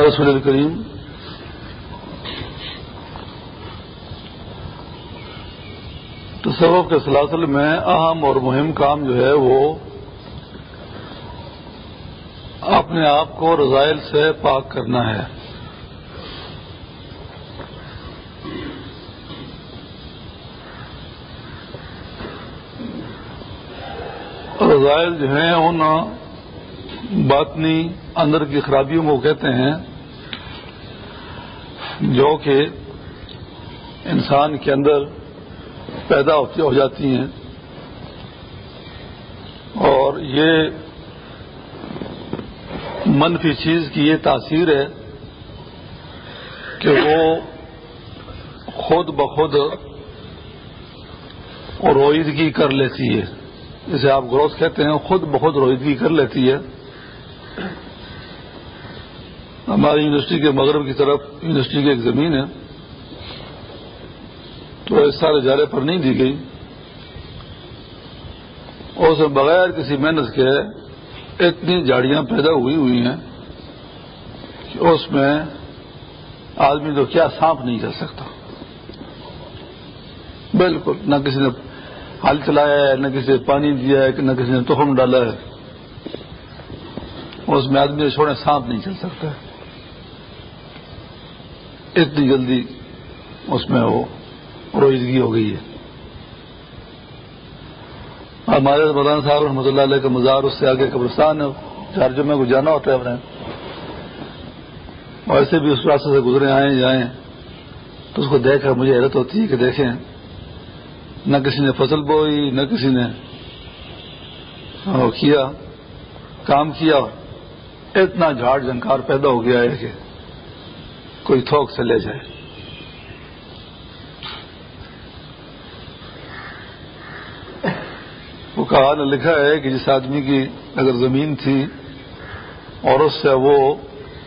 رسول الکریم تصوف کے سلاسل میں اہم اور مہم کام جو ہے وہ اپنے آپ کو رضائل سے پاک کرنا ہے۔ رضائل جو ہیں، ان باطنی اندر کی خرابیوں کو کہتے ہیں، جو کہ انسان کے اندر پیدا ہوتی، ہو جاتی ہیں۔ اور یہ منفی چیز کی یہ تاثیر ہے کہ وہ خود بخود رویدگی کر لیتی ہے۔ جسے آپ گروتھ کہتے ہیں، خود بخود رویدگی کر لیتی ہے۔ ہماری یونیورسٹی کے مغرب کی طرف یونیورسٹی کی ایک زمین ہے، تو اس سارے اجارے پر نہیں دی گئی۔ اور اس بغیر کسی محنت کے اتنی جاڑیاں پیدا ہوئی ہوئی ہیں کہ اس میں آدمی تو کیا سانپ نہیں چل سکتا۔ بالکل، نہ کسی نے ہل چلایا ہے، نہ کسی نے پانی دیا ہے، نہ کسی نے تخم ڈالا ہے۔ اس میں آدمی چھوڑے سانپ نہیں چل سکتا۔ اتنی جلدی اس میں وہ رویدگی ہو گئی ہے۔ ہمارے مولانا صاحب رحمۃ اللہ علیہ کا مزار اس سے آگے قبرستان ہے۔ چار جمعے کو جانا ہوتا ہے۔ اپنے ویسے بھی اس راستے سے گزرے آئیں جائیں۔ تو اس کو دیکھ کر مجھے حیرت ہوتی ہے کہ دیکھیں، نہ کسی نے فصل بوئی، نہ کسی نے کیا، کام کیا۔ اتنا جھاڑ جھنکار پیدا ہو گیا ہے کہ کوئی تھوک سے لے جائے۔ وہ کہا، نے لکھا ہے کہ جس آدمی کی اگر زمین تھی اور اس سے وہ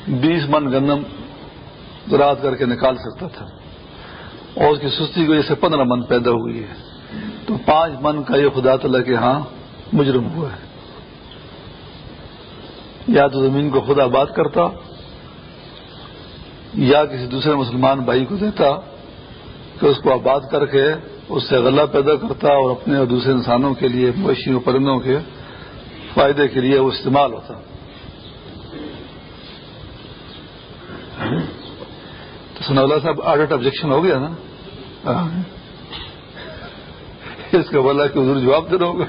بیس من گندم زراعت کر کے نکال سکتا تھا اور اس کی سستی کی وجہ سے پندرہ من پیدا ہوئی ہے، تو پانچ من کا یہ خدا تعالیٰ کے ہاں مجرم ہوا ہے۔ یا تو زمین کو خود آباد کرتا، یا کسی دوسرے مسلمان بھائی کو دیتا کہ اس کو آباد کر کے اس سے غلہ پیدا کرتا اور اپنے اور دوسرے انسانوں کے لیے، مویشیوں، پرندوں کے فائدے کے لیے وہ استعمال ہوتا۔ تو سنا اللہ صاحب آڈٹ آبجیکشن ہو گیا نا؟ اس کا بولا کہ حضور جواب دینا ہوگا۔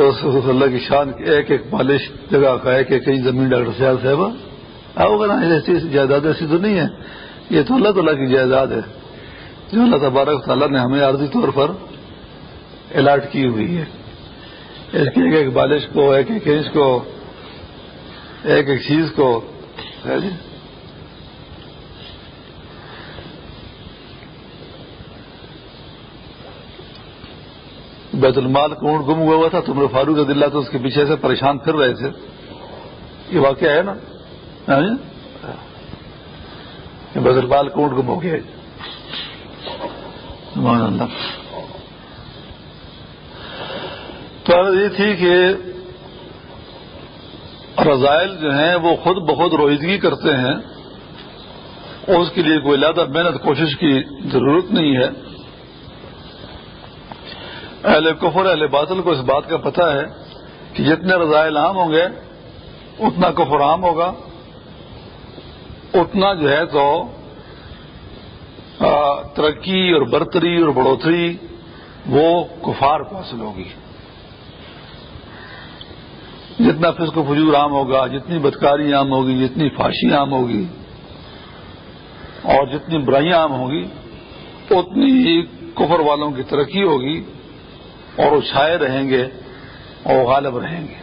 تو اللہ کی شان ایک ایک مالش جگہ کا ایک ایک زمین ڈاکٹر سیال صاحبہ۔ آؤ گا نا ایسی جائیداد ایسی تو نہیں ہے۔ یہ تو اللہ تعالیٰ کی جائیداد ہے۔ جو اللہ تبارک تعالیٰ نے ہمیں عارضی طور پر الاٹ کی ہوئی ہے۔ اس کی ایک ایک بالش کو، ایک ایک انچ کو، ایک ایک چیز کو جی؟ بیت المال کو اونٹ گم ہوا ہوا تھا تمہیں فاروق عدلہ تو اس کے پیچھے سے پریشان پھر رہے تھے۔ یہ واقعہ ہے نا؟ ہاں جی؟ بیت المال کو اونٹ گم ہو گیا تو یہ تھی کہ رضائل جو ہیں وہ خود بخود رویدگی کرتے ہیں۔ اور اس کے لیے کوئی زیادہ محنت کوشش کی ضرورت نہیں ہے۔ اہل کفر، اہل باطل کو اس بات کا پتہ ہے کہ جتنے رضائل عام ہوں گے، اتنا کفر عام ہوگا۔ اتنا جو ہے تو ترقی اور برتری اور بڑھوتری، وہ کفار کو حاصل ہوگی۔ جتنا فسق و فجور عام ہوگا، جتنی بدکاری عام ہوگی، جتنی فاشی عام ہوگی، اور جتنی برائیاں عام ہوگی اتنی کفر والوں کی ترقی ہوگی۔ اور وہ چھائے رہیں گے اور غالب رہیں گے۔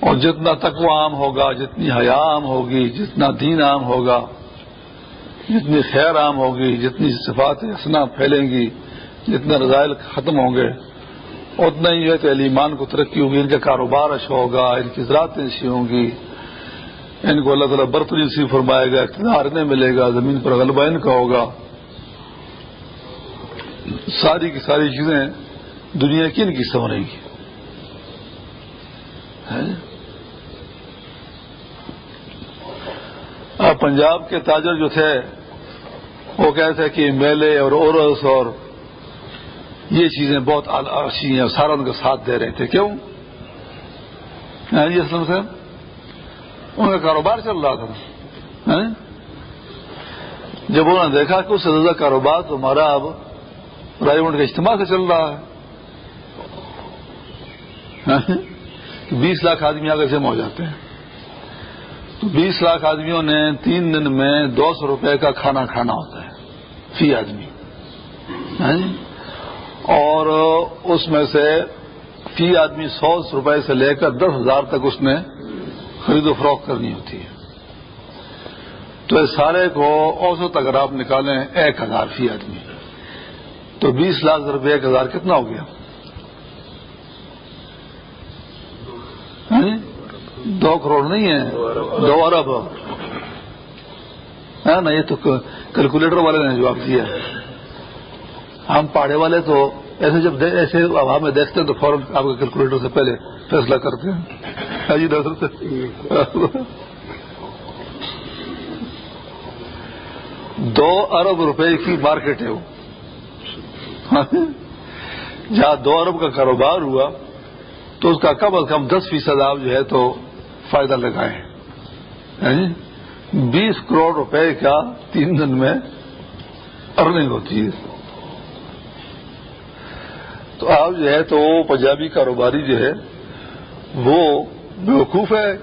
اور جتنا تقوی عام ہوگا، جتنی حیا عام ہوگی، جتنا دین عام ہوگا، جتنی خیر عام ہوگی، جتنی صفات حسنا پھیلیں گی، جتنے رضائل ختم ہوں گے، اتنا ہی ہے کہ ایمان کو ترقی ہوگی، ان کا کاروبار اچھا ہوگا، ان کی زراعتیں اچھی ہوں گی۔ ان کو اللہ تعالیٰ برتری سی فرمائے گا، اقتدار نہیں ملے گا، زمین پر غلبہ ان کا ہوگا۔ ساری کی ساری چیزیں دنیا کی ان کی سمجھے گی۔ پنجاب کے تاجر جو تھے، وہ کہتے کہ میلے اور اورس اور یہ چیزیں بہت اچھی ہیں سارا ان کا ساتھ دے رہے تھے۔ کیوں؟ جی اسلم صاحب؟ ان کا کاروبار چل رہا تھا۔ ہاں؟ جب انہوں نے دیکھا کہ اس سے زیادہ کاروبار تو ہمارا اب رائے کے اجتماع سے چل رہا ہے۔ ہاں؟ بیس لاکھ آدمی آگے جمع ہو جاتے ہیں۔ تو بیس لاکھ آدمیوں نے تین دن میں دو سو روپے کا کھانا کھانا ہوتا ہے، فی آدمی۔ ہاں جی؟ اور اس میں سے فی آدمی سو روپئے سے لے کر دس ہزار تک اس نے خرید و فروخت کرنی ہوتی ہے۔ تو اس سارے کو اوسط اگر آپ نکالیں ایک ہزار فی آدمی۔ تو بیس لاکھ روپے ایک ہزار کتنا ہو گیا؟ ہاں جی؟ دو کروڑ نہیں ہے۔ دو ارب۔ ہے نا، یہ تو کیلکولیٹر والے نے جواب دیا۔ ہم پہاڑے والے تو ایسے جب ایسے ہوا میں دیکھتے ہیں تو فوراً آپ کے کیلکولیٹر سے پہلے فیصلہ کرتے ہیں۔ ہاں جی سے۔ دو ارب روپے کی مارکیٹ ہے وہ۔ جہاں دو ارب کا کاروبار ہوا، تو اس کا کم از کم دس فیصد آپ جو ہے تو فائدہ لگائیں یعنی بیس کروڑ روپے کا تین دن میں ارننگ ہوتی ہے۔ تو آپ جو ہے تو پنجابی کاروباری جو ہے، وہ بیوقوف ہے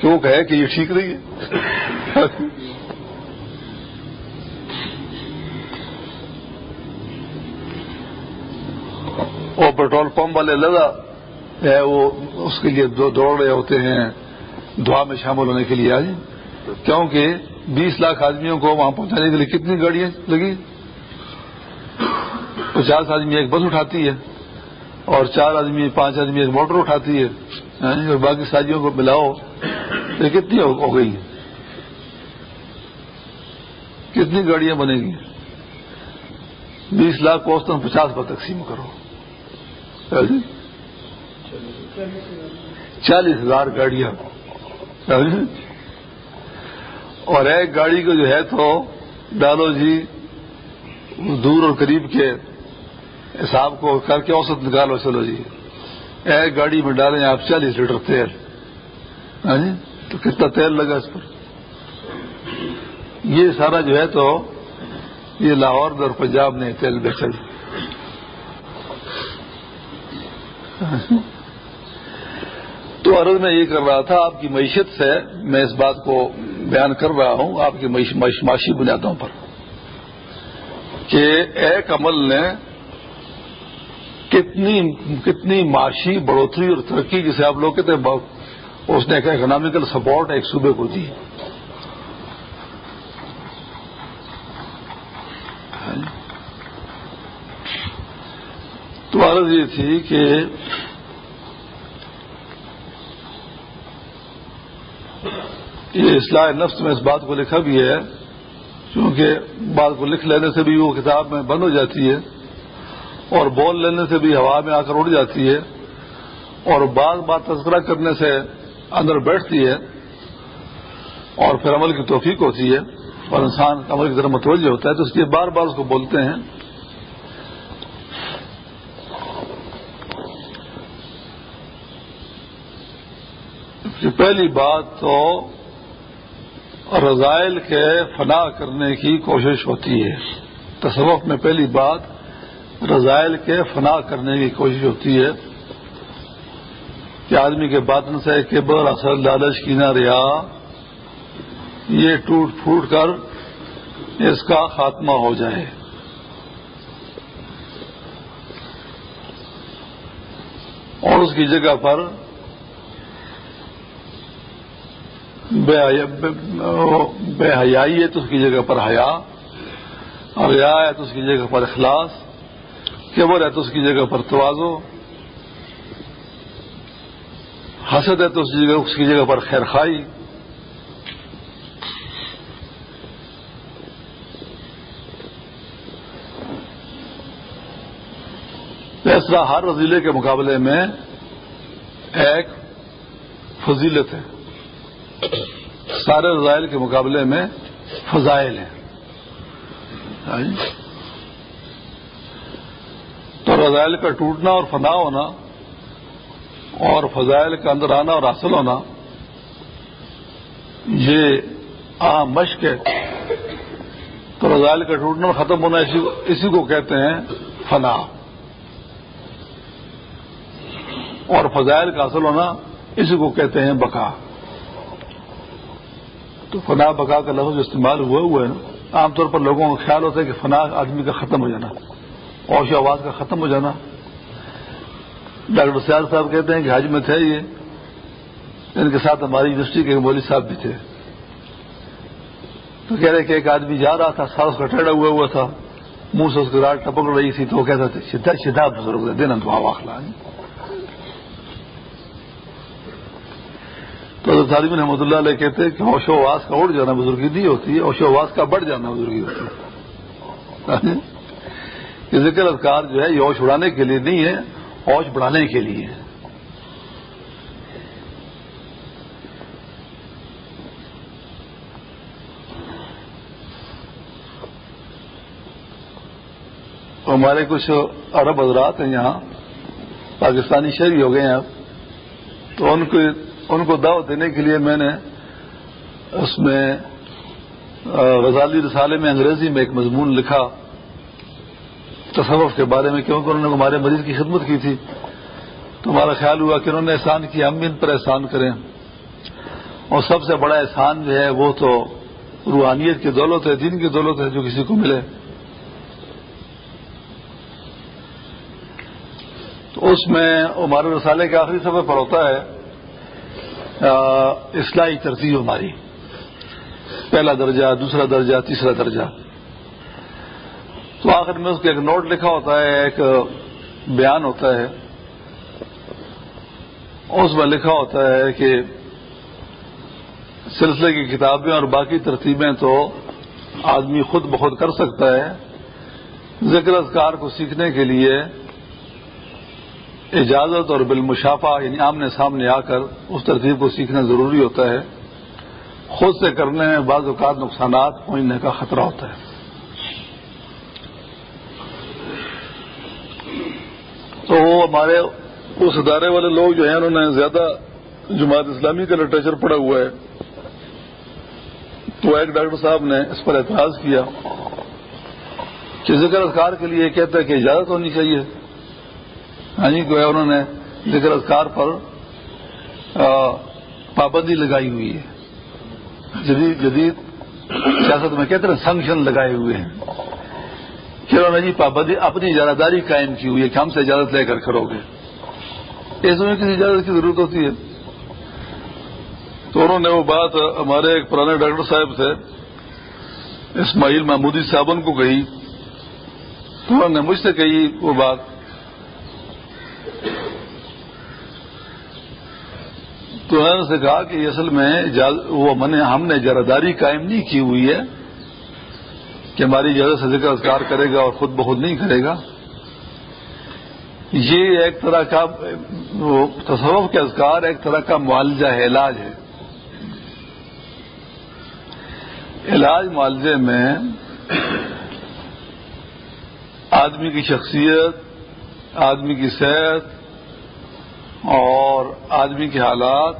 کہ وہ کہے کہ یہ ٹھیک نہیں ہے؟ وہ پیٹرول پمپ والے لگا، ہے وہ اس کے لیے دوڑ رہے ہوتے ہیں، دعا میں شامل ہونے کے لیے آج۔ کیونکہ بیس لاکھ آدمیوں کو وہاں پہنچانے کے لیے کتنی گاڑیاں لگی؟ پچاس آدمی ایک بس اٹھاتی ہے اور چار آدمی، پانچ آدمی ایک موٹر اٹھاتی ہے۔ ہاں جی، اور باقی ساتھیوں کو ملاؤ۔ تو کتنی ہو گئی؟ کتنی گاڑیاں بنے گی؟ بیس لاکھ کو پچاس پر تقسیم کرو۔ ہاں جی؟ چالیس ہزار گاڑیاں۔ ہاں جی؟ اور ایک گاڑی کو جو ہے تو ڈالو جی دور اور قریب کے حساب کو کر کے اوسط نکالو، چلو جی۔ ایک گاڑی میں ڈالیں آپ چالیس لیٹر تیل۔ ہاں جی؟ تو کتنا تیل لگا اس پر؟ یہ سارا جو ہے تو یہ لاہور اور پنجاب نے تیل بیچا۔ ہاں جی؟ تو عرض میں یہ کر رہا تھا، آپ کی معیشت سے میں اس بات کو بیان کر رہا ہوں، آپ کی معاشی بنیادوں پر کہ ایک عمل نے کتنی کتنی معاشی بڑھوتری اور ترقی جسے آپ لوگ کہتے ہیں اس نے ایک اکنامیکل سپورٹ ایک صوبے کو دی۔ تو عرض یہ تھی کہ یہ اصلاح نفس میں اس بات کو لکھا بھی ہے کیونکہ بات کو لکھ لینے سے بھی وہ کتاب میں بند ہو جاتی ہے۔ اور بول لینے سے بھی ہوا میں آ کر اڑ جاتی ہے اور بعض بات تذکرہ کرنے سے اندر بیٹھتی ہے اور پھر عمل کی توفیق ہوتی ہے اور انسان عمل کی طرح متوجہ ہوتا ہے تو اس لیے بار بار اس کو بولتے ہیں۔ پہلی بات تو رضائل کے فنا کرنے کی کوشش ہوتی ہے۔ تصوف میں پہلی بات رضائل کے فنا کرنے کی کوشش ہوتی ہے کہ آدمی کے باطن سے کیبر اثر، لالچ کی نہ ریا، یہ ٹوٹ پھوٹ کر اس کا خاتمہ ہو جائے۔ اور اس کی جگہ پر بے حیائی ہے تو اس کی جگہ پر حیا، اور ریا ہے تو اس کی جگہ پر اخلاص۔ کیبر ہے تو اس کی جگہ پر توازو، حسد ہے تو اس جگہ، اس کی جگہ پر خیر خائی اس طرح ہر رضیلے کے مقابلے میں ایک فضیلت ہے۔ سارے رضائل کے مقابلے میں فضائل ہیں۔ ہاں جی؟ ہاں کا ٹوٹنا اور فنا ہونا اور فضائل کا اندر آنا اور حاصل ہونا، یہ عام مشق ہے تو رضائل کا ٹوٹنا اور ختم ہونا اسی کو کہتے ہیں فنا۔ اور فضائل کا حاصل ہونا اسی کو کہتے ہیں بقا۔ تو فنا، بقا کا لفظ استعمال ہوئے ہوئے عام طور پر لوگوں کا خیال ہوتا ہے کہ فنا آدمی کا ختم ہو جانا۔ اوش آواز کا ختم ہو جانا۔ ڈاکٹر سیال صاحب کہتے ہیں کہ حج میں تھے یہ۔ ان کے ساتھ ہماری یونیورسٹی کے مولوی صاحب بھی تھے۔ تو کہہ رہے کہ ایک آدمی جا رہا تھا سا اس کا ٹیڑا ہوا ہوا تھا۔ منہ سے اس کی راٹ ٹپک رہی تھی تو وہ کہتا تھا سیدھا بزرگ دن دعا واخلا تو حضرت عالم رحمۃ اللہ علیہ کہتے ہیں کہ اوش و آواز کا اڑ جانا بزرگی نہیں ہوتی ہے اوش و آواز کا بڑھ جانا بزرگی ہوتی۔ ہے یہ ذکر اذکار جو ہے یہ اوش اڑانے کے لیے نہیں ہے، اوش بڑھانے کے لیے ہمارے کچھ عرب حضرات ہیں یہاں، پاکستانی شہری ہو گئے ہیں اب۔ تو ان کو ان کو دعوت دینے کے لیے میں نے اس میں غزالی رسالے میں انگریزی میں ایک مضمون لکھا۔ تصوف کے بارے میں، کیونکہ انہوں نے ہمارے مریض کی خدمت کی تھی۔ تو ہمارا خیال ہوا کہ انہوں نے احسان کیا، ہم بھی ان پر احسان کریں۔ اور سب سے بڑا احسان جو ہے، وہ تو روحانیت کی دولت ہے، دین کی دولت ہے جو کسی کو ملے۔ تو اس میں ہمارے رسالے کے آخری سفر پر ہوتا ہے اصلاحی ترتیب ہماری۔ پہلا درجہ، دوسرا درجہ، تیسرا درجہ۔ تو آخر میں اس کے ایک نوٹ لکھا ہوتا ہے، ایک بیان ہوتا ہے۔ اس میں لکھا ہوتا ہے کہ سلسلے کی کتابیں اور باقی ترتیبیں تو آدمی خود بخود کر سکتا ہے۔ ذکر اذکار کو سیکھنے کے لیے اجازت اور بالمشافہ یعنی آمنے سامنے آ کر اس ترتیب کو سیکھنا ضروری ہوتا ہے۔ خود سے کرنے میں بعض اوقات نقصانات پہنچنے کا خطرہ ہوتا ہے۔ تو وہ ہمارے اس ادارے والے لوگ جو ہیں، انہوں نے زیادہ جماعت اسلامی کا لٹریچر پڑا ہوا ہے۔ تو ایک ڈاکٹر صاحب نے اس پر اعتراض کیا کہ ذکر اذکار کے لیے کہتا ہے کہ اجازت ہونی چاہیے۔ ہاں جی گویا انہوں نے ذکر اذکار پر پابندی لگائی ہوئی ہے۔ جدید جدید سیاست میں کہتے ہیں سنکشن لگائے ہوئے ہیں۔ پھر انہوں نے جی پابندی جی، اپنی اجازت داری قائم کی ہوئی ہے کہ ہم سے اجازت لے کر کرو گے؟ اس میں کسی اجازت کی ضرورت ہوتی ہے۔ تو انہوں نے وہ بات ہمارے ایک پرانے ڈاکٹر صاحب تھے اسماعیل محمودی صاحب کو کہی۔ تو انہوں نے مجھ سے کہی وہ بات۔ تو انہوں نے کہا کہ اصل میں وہ ہم نے جرداری قائم نہیں کی ہوئی ہے۔ کہ ہماری اجازت سے ذکر اذکار کرے گا اور خود بخود نہیں کرے گا۔ یہ ایک طرح کا تصوف کے اذکار ایک طرح کا معالجہ ہے، علاج ہے۔ علاج معالجے میں آدمی کی شخصیت، آدمی کی صحت اور آدمی کے حالات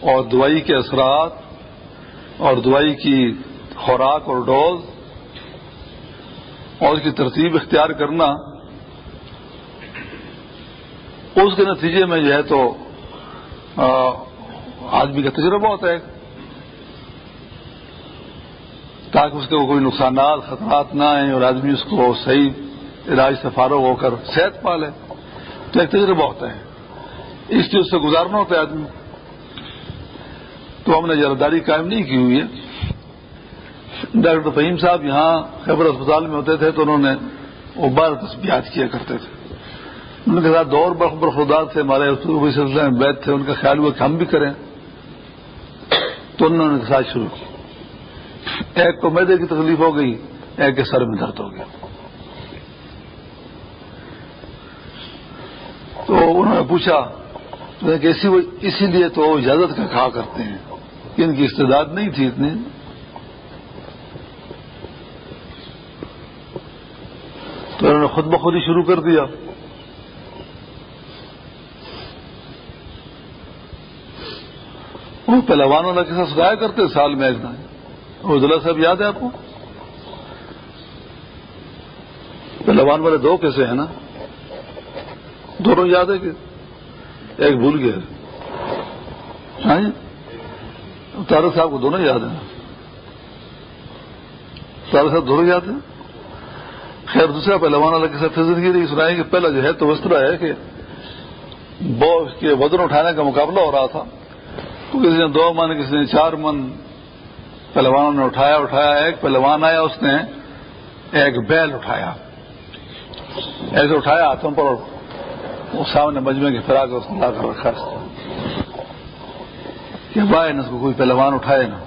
اور دوائی کے اثرات اور دوائی کی خوراک اور ڈوز اور اس کی ترتیب اختیار کرنا، اس کے نتیجے میں جو ہے تو آدمی کا تجربہ ہوتا ہے۔ تاکہ اس کے کوئی نقصانات، خطرات نہ آئیں اور آدمی اس کو صحیح علاج سے فارغ ہو کر صحت پالے، تو ایک تجربہ ہوتا ہے۔ اس لیے اس سے گزارنا ہوتا ہے آدمی۔ تو ہم نے جرداری قائم نہیں کی ہوئی ہے۔ ڈاکٹر فہیم صاحب یہاں خیبر اسپتال میں ہوتے تھے تو انہوں نے وہ بار تسبیات کیا کرتے تھے۔ ان کے ساتھ دور برخدار تھے ہمارے سلسلے میں بیت تھے، ان کا خیال ہوا کہ ہم بھی کریں۔ تو انہوں نے ساتھ شروع کی۔ ایک کو میدے کی تکلیف ہو گئی، ایک کے سر میں درد ہو گیا۔ تو انہوں نے پوچھا کہ اسی لیے تو اجازت کا کہا کرتے ہیں۔ کہ ان کی استعداد نہیں تھی اتنی۔ تو انہوں نے خود بخود ہی شروع کر دیا۔ وہ پہلوان والا کے ساتھ سکھایا کرتے سال میں ایک دن۔ عزلہ صاحب یاد ہے آپ کو؟ پہلوان والے دو کیسے ہیں نا۔ دونوں یاد ہے کہ ایک بھول گیا ہاں جی؟ تارک صاحب کو دونوں یاد ہیں۔ تارک صاحب دونوں یاد ہیں؟ خیر، دوسرا پہلوان والا کے ساتھ زندگی نہیں سنائیں کہ پہلا جو ہے تو اس طرح ہے کہ کے وزن اٹھانے کا مقابلہ ہو رہا تھا۔ تو کسی نے دو من، کسی نے چار من۔ پہلوانوں نے اٹھایا اٹھایا، ایک پہلوان آیا، اس نے ایک بیل اٹھایا۔ ایسے اٹھایا ہاتھوں پر وہ سامنے مجمے کے فرا کر اس کو لا کر رکھا۔ کہ بھائی اس کو کوئی پہلوان اٹھائے نا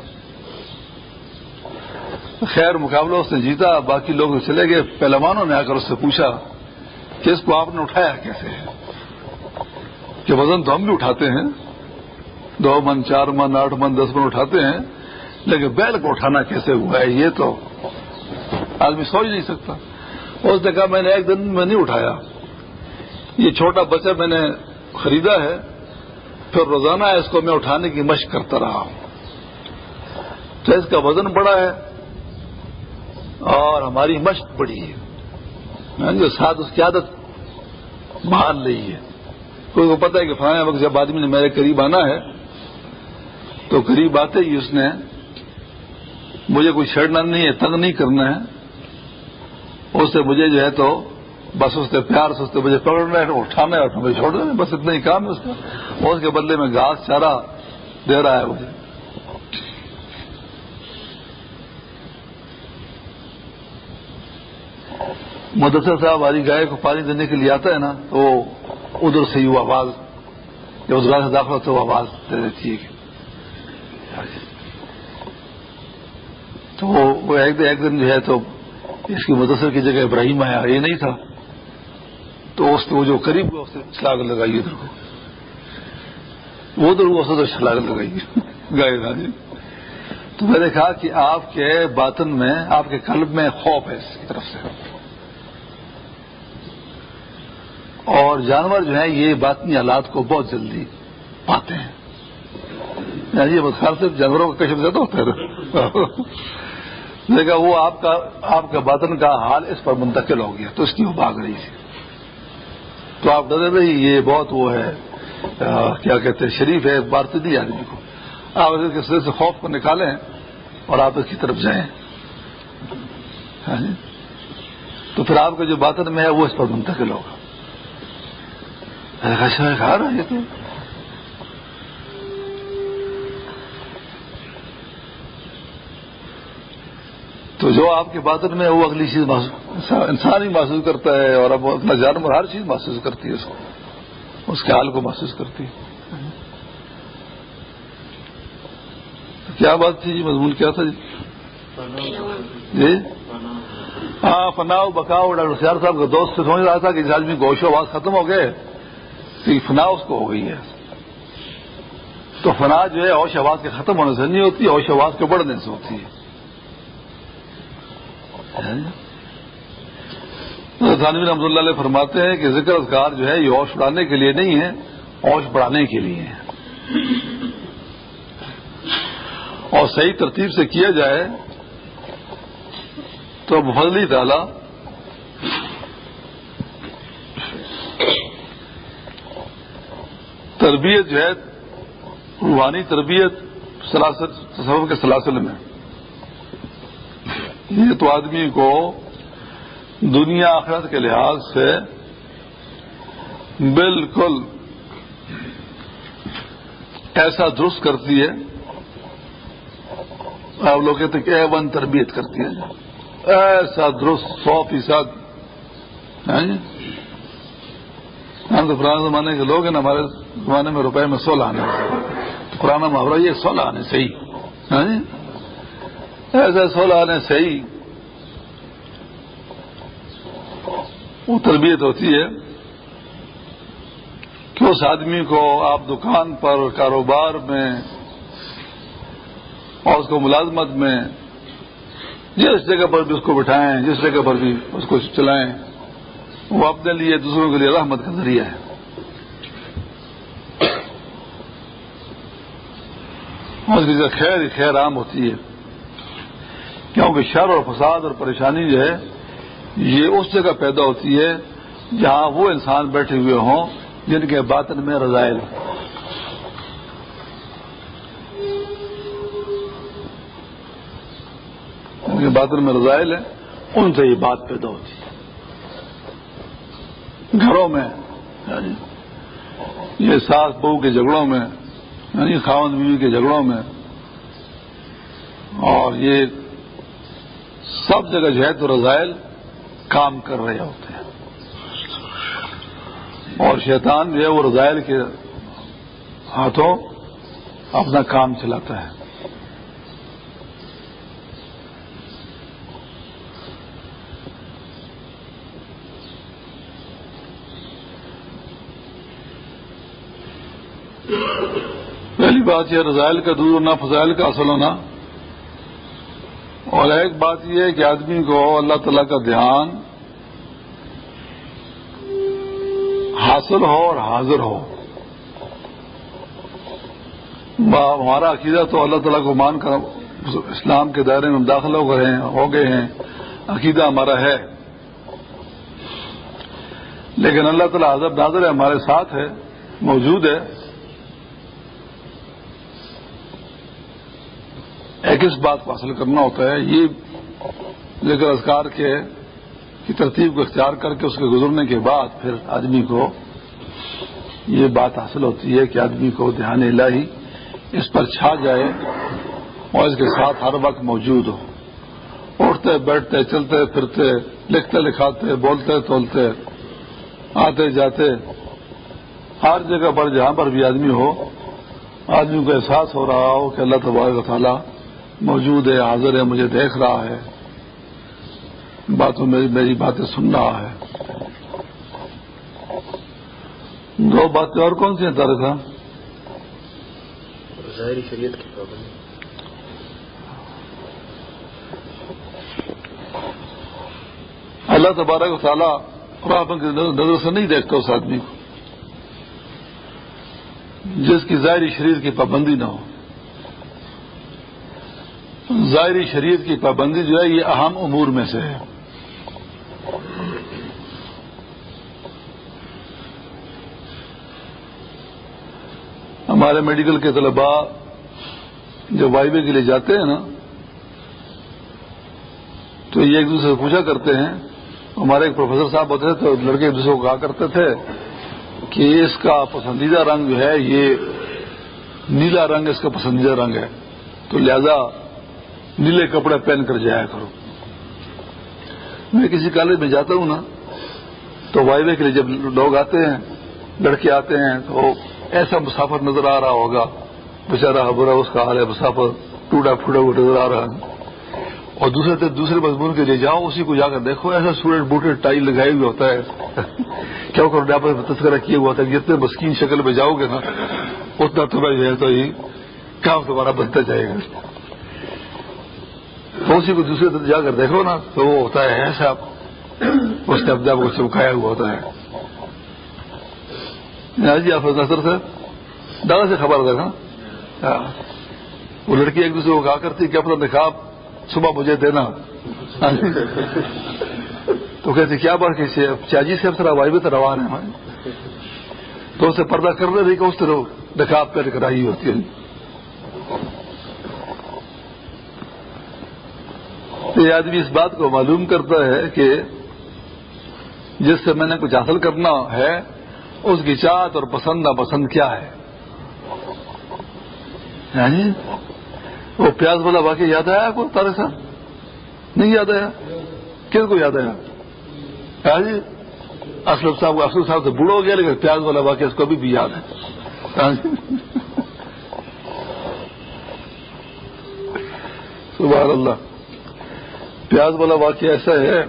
خیر مقابلہ اس نے جیتا، باقی لوگ چلے گئے۔ پہلوانوں نے آ کر اس سے پوچھا کہ اس کو آپ نے اٹھایا کیسے ہے؟ کہ وزن تو ہم بھی اٹھاتے ہیں۔ دو من، چار من، آٹھ من، دس من اٹھاتے ہیں، لیکن بیل کو اٹھانا کیسے ہوا ہے؟ یہ تو آدمی سوچ نہیں سکتا۔ اس نے کہا، میں نے ایک دن میں نہیں اٹھایا۔ یہ چھوٹا بچہ میں نے خریدا ہے، پھر روزانہ اس کو میں اٹھانے کی مشق کرتا رہا ہوں۔ تو اس کا وزن بڑا ہے۔ اور ہماری مشق بڑی ہے۔ جو ساتھ اس کی عادت مان رہی ہے۔ کوئی کو پتا ہے کہ فلاں وقت جب آدمی نے میرے قریب آنا ہے، تو قریب آتے ہی اس نے مجھے کوئی چھڑنا نہیں ہے، تنگ نہیں کرنا ہے۔ اس سے مجھے جو ہے تو بس اس سے پیار سے اس سے مجھے پکڑنا ہے، اٹھانا ہے اور مجھے چھوڑ دینا بس اتنا ہی کام ہے اس کا۔ اور اس کے بدلے میں گھاس چارہ دے رہا ہے مجھے۔ مدثر صاحب ہماری گائے کو پانی دینے کے لیے آتا ہے نا، تو ادھر سے ہی وہ آواز، جب اس گائے سے داخل ہوتا ہے، وہ آواز دے دیتی ہے تو وہ ایک دن جو ہے تو اس کی مدثر کی جگہ ابراہیم آیا، یہ نہیں تھا۔ تو اس کو جو قریب ہوا اسے چھلاگ لگائی ادھر کو۔ وہ ادھر ہوا اسے چھلاگ لگائی۔ گائے گانے تو میں نے کہا کہ آپ کے باطن میں، آپ کے قلب میں خوف ہے اس کی طرف سے۔ اور جانور جو ہیں یہ باطنی حالات کو بہت جلدی پاتے ہیں۔ یعنی یہ خیال سے جانوروں کا کشف زیادہ ہوتا ہے۔ دیکھا، وہ آپ کا آپ کا باطن کا حال اس پر منتقل ہو گیا، تو اس کی وہ بھاگ رہی تھی۔ تو آپ ڈرے بھائی یہ بہت وہ ہے کیا کہتے ہیں، شریف ہے بارتی دی آدمی کو۔ آپ اس کے سرے سے خوف کو نکالیں اور آپ اس کی طرف جائیں ہاں جی، تو پھر آپ کا جو باطن میں ہے وہ اس پر منتقل ہوگا۔ کھا رہا ہے تو جو آپ کے باطن میں وہ اگلی چیز انسان ہی محسوس کرتا ہے اور اب اپنا جانور ہر چیز محسوس کرتی ہے اس کو۔ اس کے حال کو محسوس کرتی ہے۔ کیا بات تھی جی؟ مضمون کیا تھا جی؟ جی؟ ہاں فناؤ، بکاؤ، ڈاکٹر سیار صاحب کا دوست سے سمجھ رہا تھا کہ جس آدمی گوشت و آواز ختم ہو گئے تو یہ فنا اس کو ہو گئی ہے۔ تو فنا جو ہے اوش آواز کے ختم ہونے سے نہیں ہوتی، اوش آواز کے بڑھنے سے ہوتی ہے۔ ہاں؟ ثانوی رحمۃ اللہ علیہ فرماتے ہیں کہ ذکر اذکار جو ہے یہ اوش اڑانے کے لیے نہیں ہے، اوش بڑھانے کے لیے ہے۔ اور صحیح ترتیب سے کیا جائے تو فضلی تعالی تربیت جو ہے، روحانی تربیت تصور کے سلاسل میں۔ یہ تو آدمی کو دنیا آخرت کے لحاظ سے بالکل ایسا درست کرتی ہے۔ آپ لوگ کہتے کہ اے ون تربیت کرتی ہے۔ ایسا درست سو فیصد ہم تو پرانے زمانے کے لوگ ہیں نا، ہمارے زمانے میں روپے میں سولہ آنے پرانا محاورہ یہ سولہ آنے صحیح ہاں جی؟ ایسے سولہ آنے صحیح وہ تربیت ہوتی ہے کہ اس آدمی کو آپ دکان پر کاروبار میں اور اس کو ملازمت میں جس جگہ پر بھی اس کو بٹھائیں، جس جگہ پر بھی اس کو چلائیں وہ اپنے لیے دوسروں کے لیے رحمت کا ذریعہ ہے۔ اس کی خیر ہی خیر عام ہوتی ہے، کیونکہ شر اور فساد اور پریشانی جو ہے، یہ اس جگہ پیدا ہوتی ہے جہاں وہ انسان بیٹھے ہوئے ہوں جن کے باطن میں رضائل۔ ان کے باطن میں رضائل ہیں، ان سے یہ بات پیدا ہوتی ہے۔ گھروں میں یعنی یہ ساس بہو کے جھگڑوں میں یعنی خاون بیوی کے جھگڑوں میں، اور یہ سب جگہ جو ہے تو رضائل کام کر رہے ہوتے ہیں۔ اور شیطان جو ہے وہ رضائل کے ہاتھوں اپنا کام چلاتا ہے پہلی بات یہ رضائل کا دور ہونا، فضائل کا اصل ہونا۔ اور ایک بات یہ ہے کہ آدمی کو اللہ تعالی کا دھیان حاصل ہو اور حاضر ہو۔ ہمارا عقیدہ تو اللہ تعالیٰ کو مان کر اسلام کے دائرے میں ہم داخل ہو گئے ہیں، ہو گئے ہیں۔ عقیدہ ہمارا ہے۔ لیکن اللہ تعالیٰ حضرت ناظر ہے ہمارے ساتھ ہے، موجود ہے۔ ایک اس بات کو حاصل کرنا ہوتا ہے، یہ ذکر اذکار کے کی ترتیب کو اختیار کر کے اس کے گزرنے کے بعد پھر آدمی کو یہ بات حاصل ہوتی ہے کہ آدمی کو دھیان الہی اس پر چھا جائے اور اس کے ساتھ ہر وقت موجود ہو۔ اٹھتے، بیٹھتے، چلتے، پھرتے، لکھتے، لکھاتے، بولتے، تولتے، آتے، جاتے۔ ہر جگہ پر جہاں پر بھی آدمی ہو، آدمی کو احساس ہو رہا ہو کہ اللہ تبارک تعالیٰ موجود ہے حاضر ہے مجھے دیکھ رہا ہے۔ باتوں میں میری باتیں سن رہا ہے۔ دو باتیں اور کون سی ہیں تارے صاحب؟ ظاہری شریعت کی پابندی اللہ تبارک و تعالیٰ اور کی نظر سے نہیں دیکھتا اس آدمی کو۔ جس کی ظاہری شریر کی پابندی نہ ہو۔ ظاہری شریعت کی پابندی جو ہے یہ اہم امور میں سے ہے۔ ہمارے میڈیکل کے طلباء جو وائبے کے لیے جاتے ہیں نا، تو یہ ایک دوسرے سے پوچھا کرتے ہیں۔ ہمارے ایک پروفیسر صاحب ہوتے تھے، تو لڑکے ایک دوسرے کو کہا کرتے تھے کہ اس کا پسندیدہ رنگ جو ہے، یہ نیلا رنگ اس کا پسندیدہ رنگ ہے۔ تو لہذا نیلے کپڑے پہن کر جایا کرو۔ میں کسی کالج میں جاتا ہوں نا، تو وائوے کے لیے جب لوگ آتے ہیں، لڑکے آتے ہیں، تو ایسا مسافر نظر آ رہا ہوگا۔ بےچارا برا اس کا حال ہے، مسافر ٹوٹا پھوٹا ہوا نظر آ رہا ہے۔ اور دوسرے دوسرے مضمون کے لیے جاؤ، اسی کو جا کر دیکھو، ایسا اسٹوڈنٹ بوٹے ٹائی لگائے ہوئے ہوتا ہے۔ کیا کرو تذکرہ کیا ہوا تھا جتنے مسکین شکل میں جاؤ گے نا، اتنا تمہیں جو ہے تو یہ کام تمہارا بنتا جائے گا۔ تو اسی کو دوسرے طرف جا کر دیکھو نا، تو وہ ہوتا ہے ایسا۔ اس نے اپنے آپ کو چمکایا ہوا ہوتا ہے۔ جی آپ نظر سے دادا سے خبر دیکھا۔ ہاں۔ وہ لڑکی ایک دوسرے کو کہا کرتی کہ اپنا نکاب صبح مجھے دینا۔ ہاں جی۔ تو کہتے کیا بات چاجی سے؟ افسر ہوائی بھی تو روان ہے تو اسے پردہ کر رہے کہ اس طرح نکاب پہ کرائی ہوتی ہے۔ تو یہ آدمی اس بات کو معلوم کرتا ہے کہ جس سے میں نے کچھ حاصل کرنا ہے، اس کی چاہت اور پسند ناپسند کیا ہے؟ یعنی وہ پیاز والا واقعہ یاد آیا کو تارے صاحب؟ نہیں یاد آیا؟ کس کو یاد آیا؟ ہاں جی؟ اسلم صاحب اسلم صاحب سے بوڑھا ہو گیا لیکن پیاز والا واقعہ اس کو ابھی بھی یاد ہے۔ ہاں جی؟ سبحان اللہ۔ پیاز والا واقعہ ایسا ہے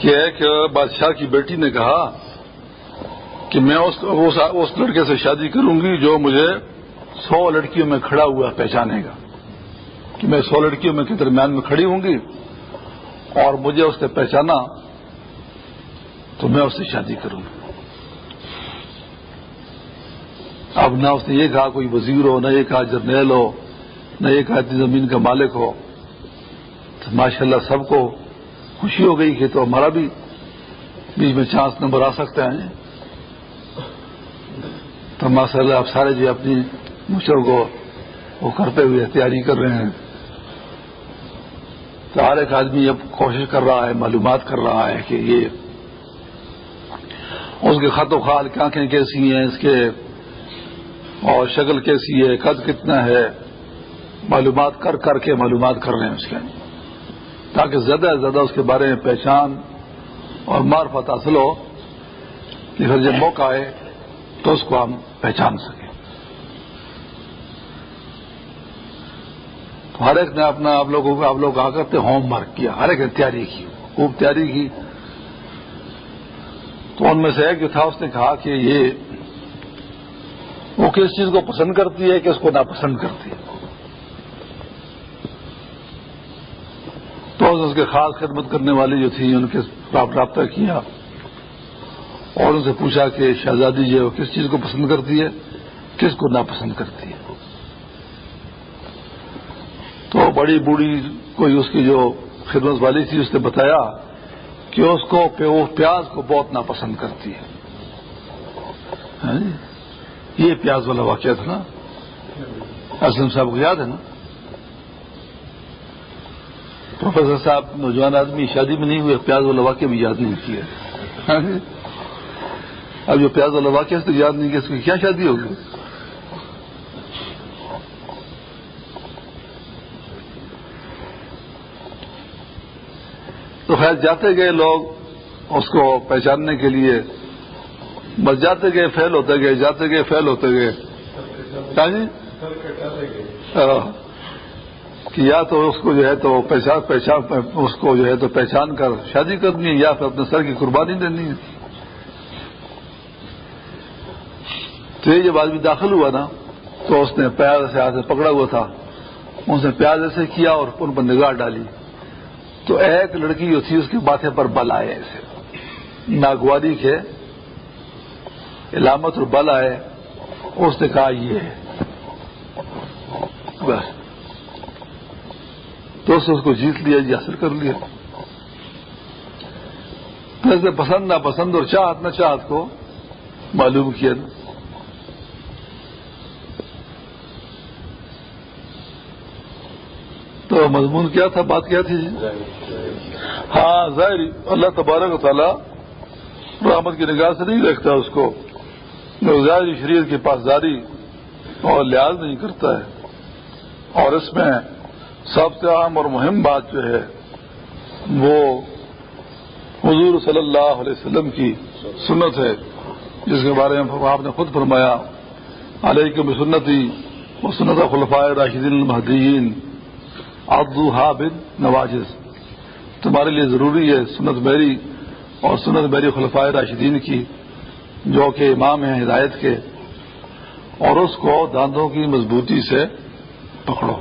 کہ ایک بادشاہ کی بیٹی نے کہا کہ میں اس اس لڑکے سے شادی کروں گی جو مجھے سو لڑکیوں میں کھڑا ہوا پہچانے گا کہ میں سو لڑکیوں میں کے درمیان میں کھڑی ہوں گی اور مجھے اس نے پہچانا تو میں اس سے شادی کروں گا اب نہ اس نے یہ کہا کوئی وزیر ہو، نہ یہ کہا جرنیل ہو، نہ یہ کہا اتنی زمین کا مالک ہو۔ ماشاء اللہ سب کو خوشی ہو گئی کہ تو ہمارا بھی بیچ میں چانس نمبر آ سکتا ہے۔ تو ماشاء اللہ آپ سارے جو اپنی مچھر کو وہ کرتے ہوئے تیاری کر رہے ہیں۔ تو ہر ایک آدمی اب کوشش کر رہا ہے، معلومات کر رہا ہے کہ یہ اس کے خط و خال کی آنکھیں کیسی ہیں، اس کے اور شکل کیسی ہے، قد کتنا ہے، معلومات کر کر کے معلومات کر رہے ہیں اس کے۔ تاکہ زیادہ سے زیادہ اس کے بارے میں پہچان اور معرفت حاصل ہو کہ پھر جب موقع آئے تو اس کو ہم پہچان سکیں۔ تو ہر ایک نے اپنا آپ لوگوں کو آپ لوگ آ کر ہوم ورک کیا۔ ہر ایک نے تیاری کی، خوب تیاری کی۔ تو ان میں سے ایک جو تھا، اس نے کہا کہ یہ وہ کس چیز کو پسند کرتی ہے کہ اس کو ناپسند کرتی ہے؟ تو اس کے خاص خدمت کرنے والی جو تھی ان کے رابطہ کیا اور ان سے پوچھا کہ شہزادی جو ہے وہ کس چیز کو پسند کرتی ہے، کس کو ناپسند کرتی ہے۔ تو بڑی بوڑھی کوئی اس کی جو خدمت والی تھی، اس نے بتایا کہ اس کو وہ پیاز کو بہت ناپسند کرتی ہے۔ ہاں جی، یہ پیاز والا واقعہ تھا نا؟ اسلم صاحب کو یاد ہے نا؟ پروفیسر صاحب نوجوان آدمی شادی میں نہیں ہوئے پیاز والا واقعہ بھی یاد نہیں کیا ہاں؟ اب جو پیاز والا واقعہ تو یاد نہیں کیا اس کی کیا شادی ہوگی؟ تو خیر جاتے گئے لوگ اس کو پہچاننے کے لیے۔ بس جاتے گئے فیل ہوتے گئے جاتے گئے فیل ہوتے گئے۔ کیا جی؟ کہ یا تو اس کو جو ہے تو پہچان پہچان اس کو جو ہے تو پہچان کر شادی کرنی ہے یا پھر اپنے سر کی قربانی دینی ہے؟ تو یہ جب آدمی داخل ہوا نا، تو اس نے پیار سے ہاتھ سے پکڑا ہوا تھا۔ اس نے پیار ایسے کیا اور ان پر نگاہ ڈالی۔ تو ایک لڑکی جو تھی، اس کے ماتھے پر بل آئے ایسے۔ ناگواری کے علامت اور بل آئے۔ اس نے کہا یہ ہے۔ بس۔ تو اس کو جیت لیا جی حاصل کر لیا۔ ایسے پسند نہ پسند اور چاہت، نہ چاہت کو معلوم کیا۔ تو مضمون کیا تھا؟ بات کیا تھی جی؟ ہاں ظاہر اللہ تبارک و تعالیٰ رحمت کی نگاہ سے نہیں رکھتا اس کو۔ ظاہری شریر کی پاسداری اور لحاظ نہیں کرتا ہے۔ اور اس میں سب سے عام اور مہم بات جو ہے، وہ حضور صلی اللہ علیہ وسلم کی سنت ہے، جس کے بارے میں آپ نے خود فرمایا علیہ کی سنتی وہ سنت خلفائے راشدین المحدین ابدو بن نواز تمہارے لیے ضروری ہے سنت میری اور سنت میری خلفائے راشدین کی، جو کہ امام ہیں ہدایت کے، اور اس کو دانتوں کی مضبوطی سے پکڑو۔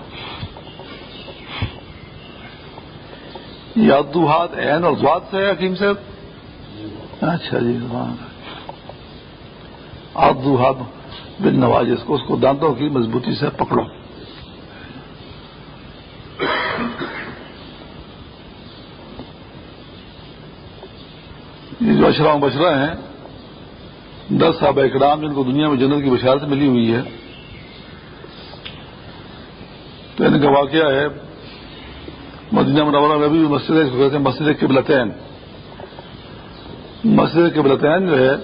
یہ ابدو ہاتھ این اور زواد سے ہے حکیم سے اچھا جی ابدو ہاتھ بن نواز، اس کو اس کو دانتوں کی مضبوطی سے پکڑو۔ یہ جو اشرا بشرا ہیں، دس صاحب اکرام جن کو دنیا میں جنت کی بشارت ملی ہوئی ہے، تو ان کا واقعہ ہے مدینہ منورہ میں بھی مسجد کہتے ہیں مسجد قبلتین۔ مسجد قبلتین جو ہے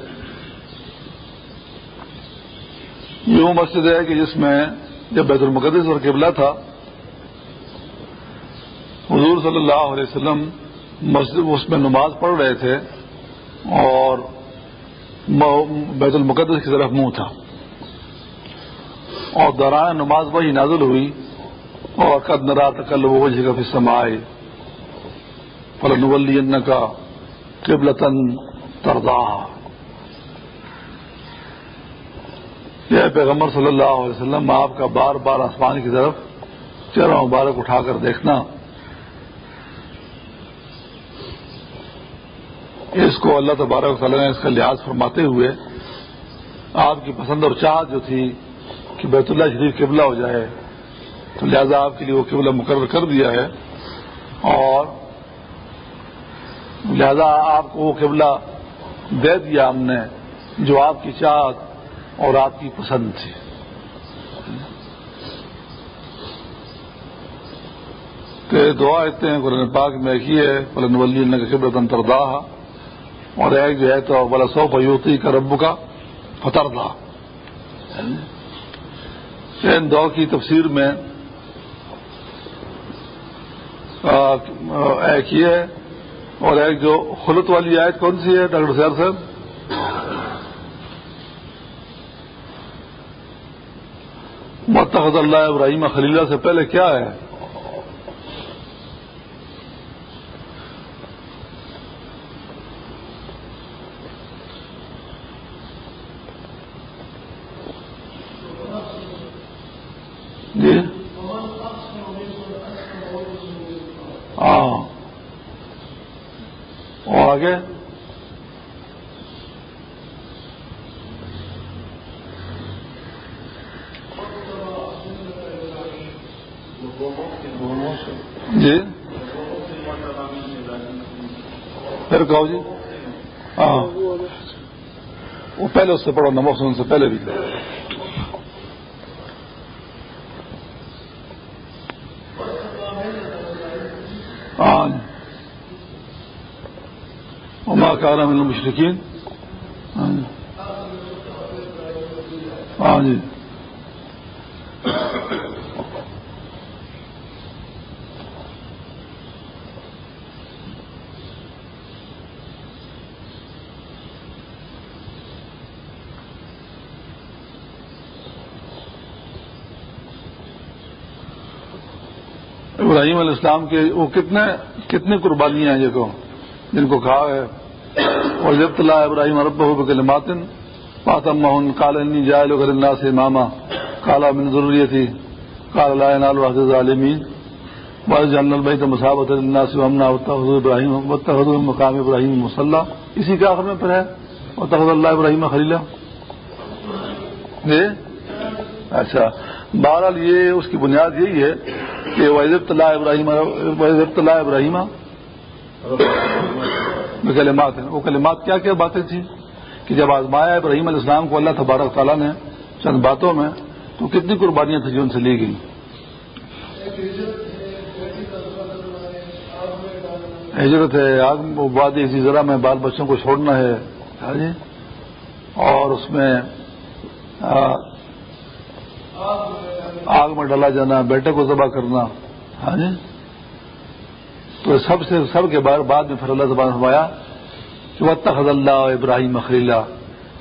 یہ وہ مسجد ہے کہ جس میں جب بیت المقدس اور قبلہ تھا، حضور صلی اللہ علیہ وسلم مسجد اس میں نماز پڑھ رہے تھے اور بیت المقدس کی طرف منہ تھا۔ اور دوران نماز وہی نازل ہوئی۔ اور قد نرا تکل وہ جگہ پھر سمائے فلن کا قبلتن تردا کہ پیغمبر صلی اللہ علیہ وسلم، آپ کا بار بار آسمان کی طرف چہرہ مبارک اٹھا کر دیکھنا۔ اس کو اللہ تبارک تعالیٰ نے اس کا لحاظ فرماتے ہوئے آپ کی پسند اور چاہت جو تھی کہ بیت اللہ شریف قبلہ ہو جائے۔ تو لہذا آپ کے لیے وہ قبلہ مقرر کر دیا ہے اور لہذا آپ کو وہ قبلہ دے دیا ہم نے جو آپ کی چاہت اور آپ کی پسند تھی۔ کہ دعا اتنے ہیں قرآن پاک میں ایک ہی ہے پلن ولی کا قبرت انتردا اور ایک جو ہے تو بلا سو پیوتی کا رب کا فتردا یعنی ان دو کی تفسیر میں ایک یہ ہے؟ اور ایک جو خلط والی آیت کون سی ہے، ڈاکٹر سیار صاحب؟ متحد اللہ ابراہیم خلیلہ سے پہلے کیا ہے؟ جی۔ پھر کہو جی۔ ہاں۔ وہ پہلے اس سے پڑھو نمک سے پہلے بھی ہاں ماں کارا مل ہاں جی ابراہیم علیہ السلام کے وہ کتنے کتنے قربانیاں ہیں یہ کو جن کو کہا ہے۔ اور جب طلع ابراہیم رب ہو ماتن پاتم کالنی جائل اللہ سے ماما کالا من ضروری تھی کال اللہ حضرت عالمین بس جان البئی تو اللہ سے امنا ابراہیم مقام ابراہیم مسلح اسی کے آخر میں پھر ہے اور تحد اللہ ابراہیم خلیلہ اچھا بہرحال یہ اس کی بنیاد یہی ہے کہ وزب اللہ ابراہیم وزب اللہ ابراہیم کلمات ہیں۔ وہ کلمات کیا کیا باتیں تھیں کہ جب آزمایا ابراہیم علیہ السلام کو اللہ تبارک تعالیٰ نے چند باتوں میں تو کتنی قربانیاں تھیں جو ان سے لی گئی ہجرت ہے آگ اسی ذرا میں بال بچوں کو چھوڑنا ہے۔ ہاں جی۔ اور اس میں آگ میں ڈالا جانا، بیٹے کو ذبح کرنا۔ ہاں جی۔ تو سب سے سب کے بعد بعد میں پھر اللہ زبان فرمایا کہ وہ تخذ اللہ ابراہیم خلیلہ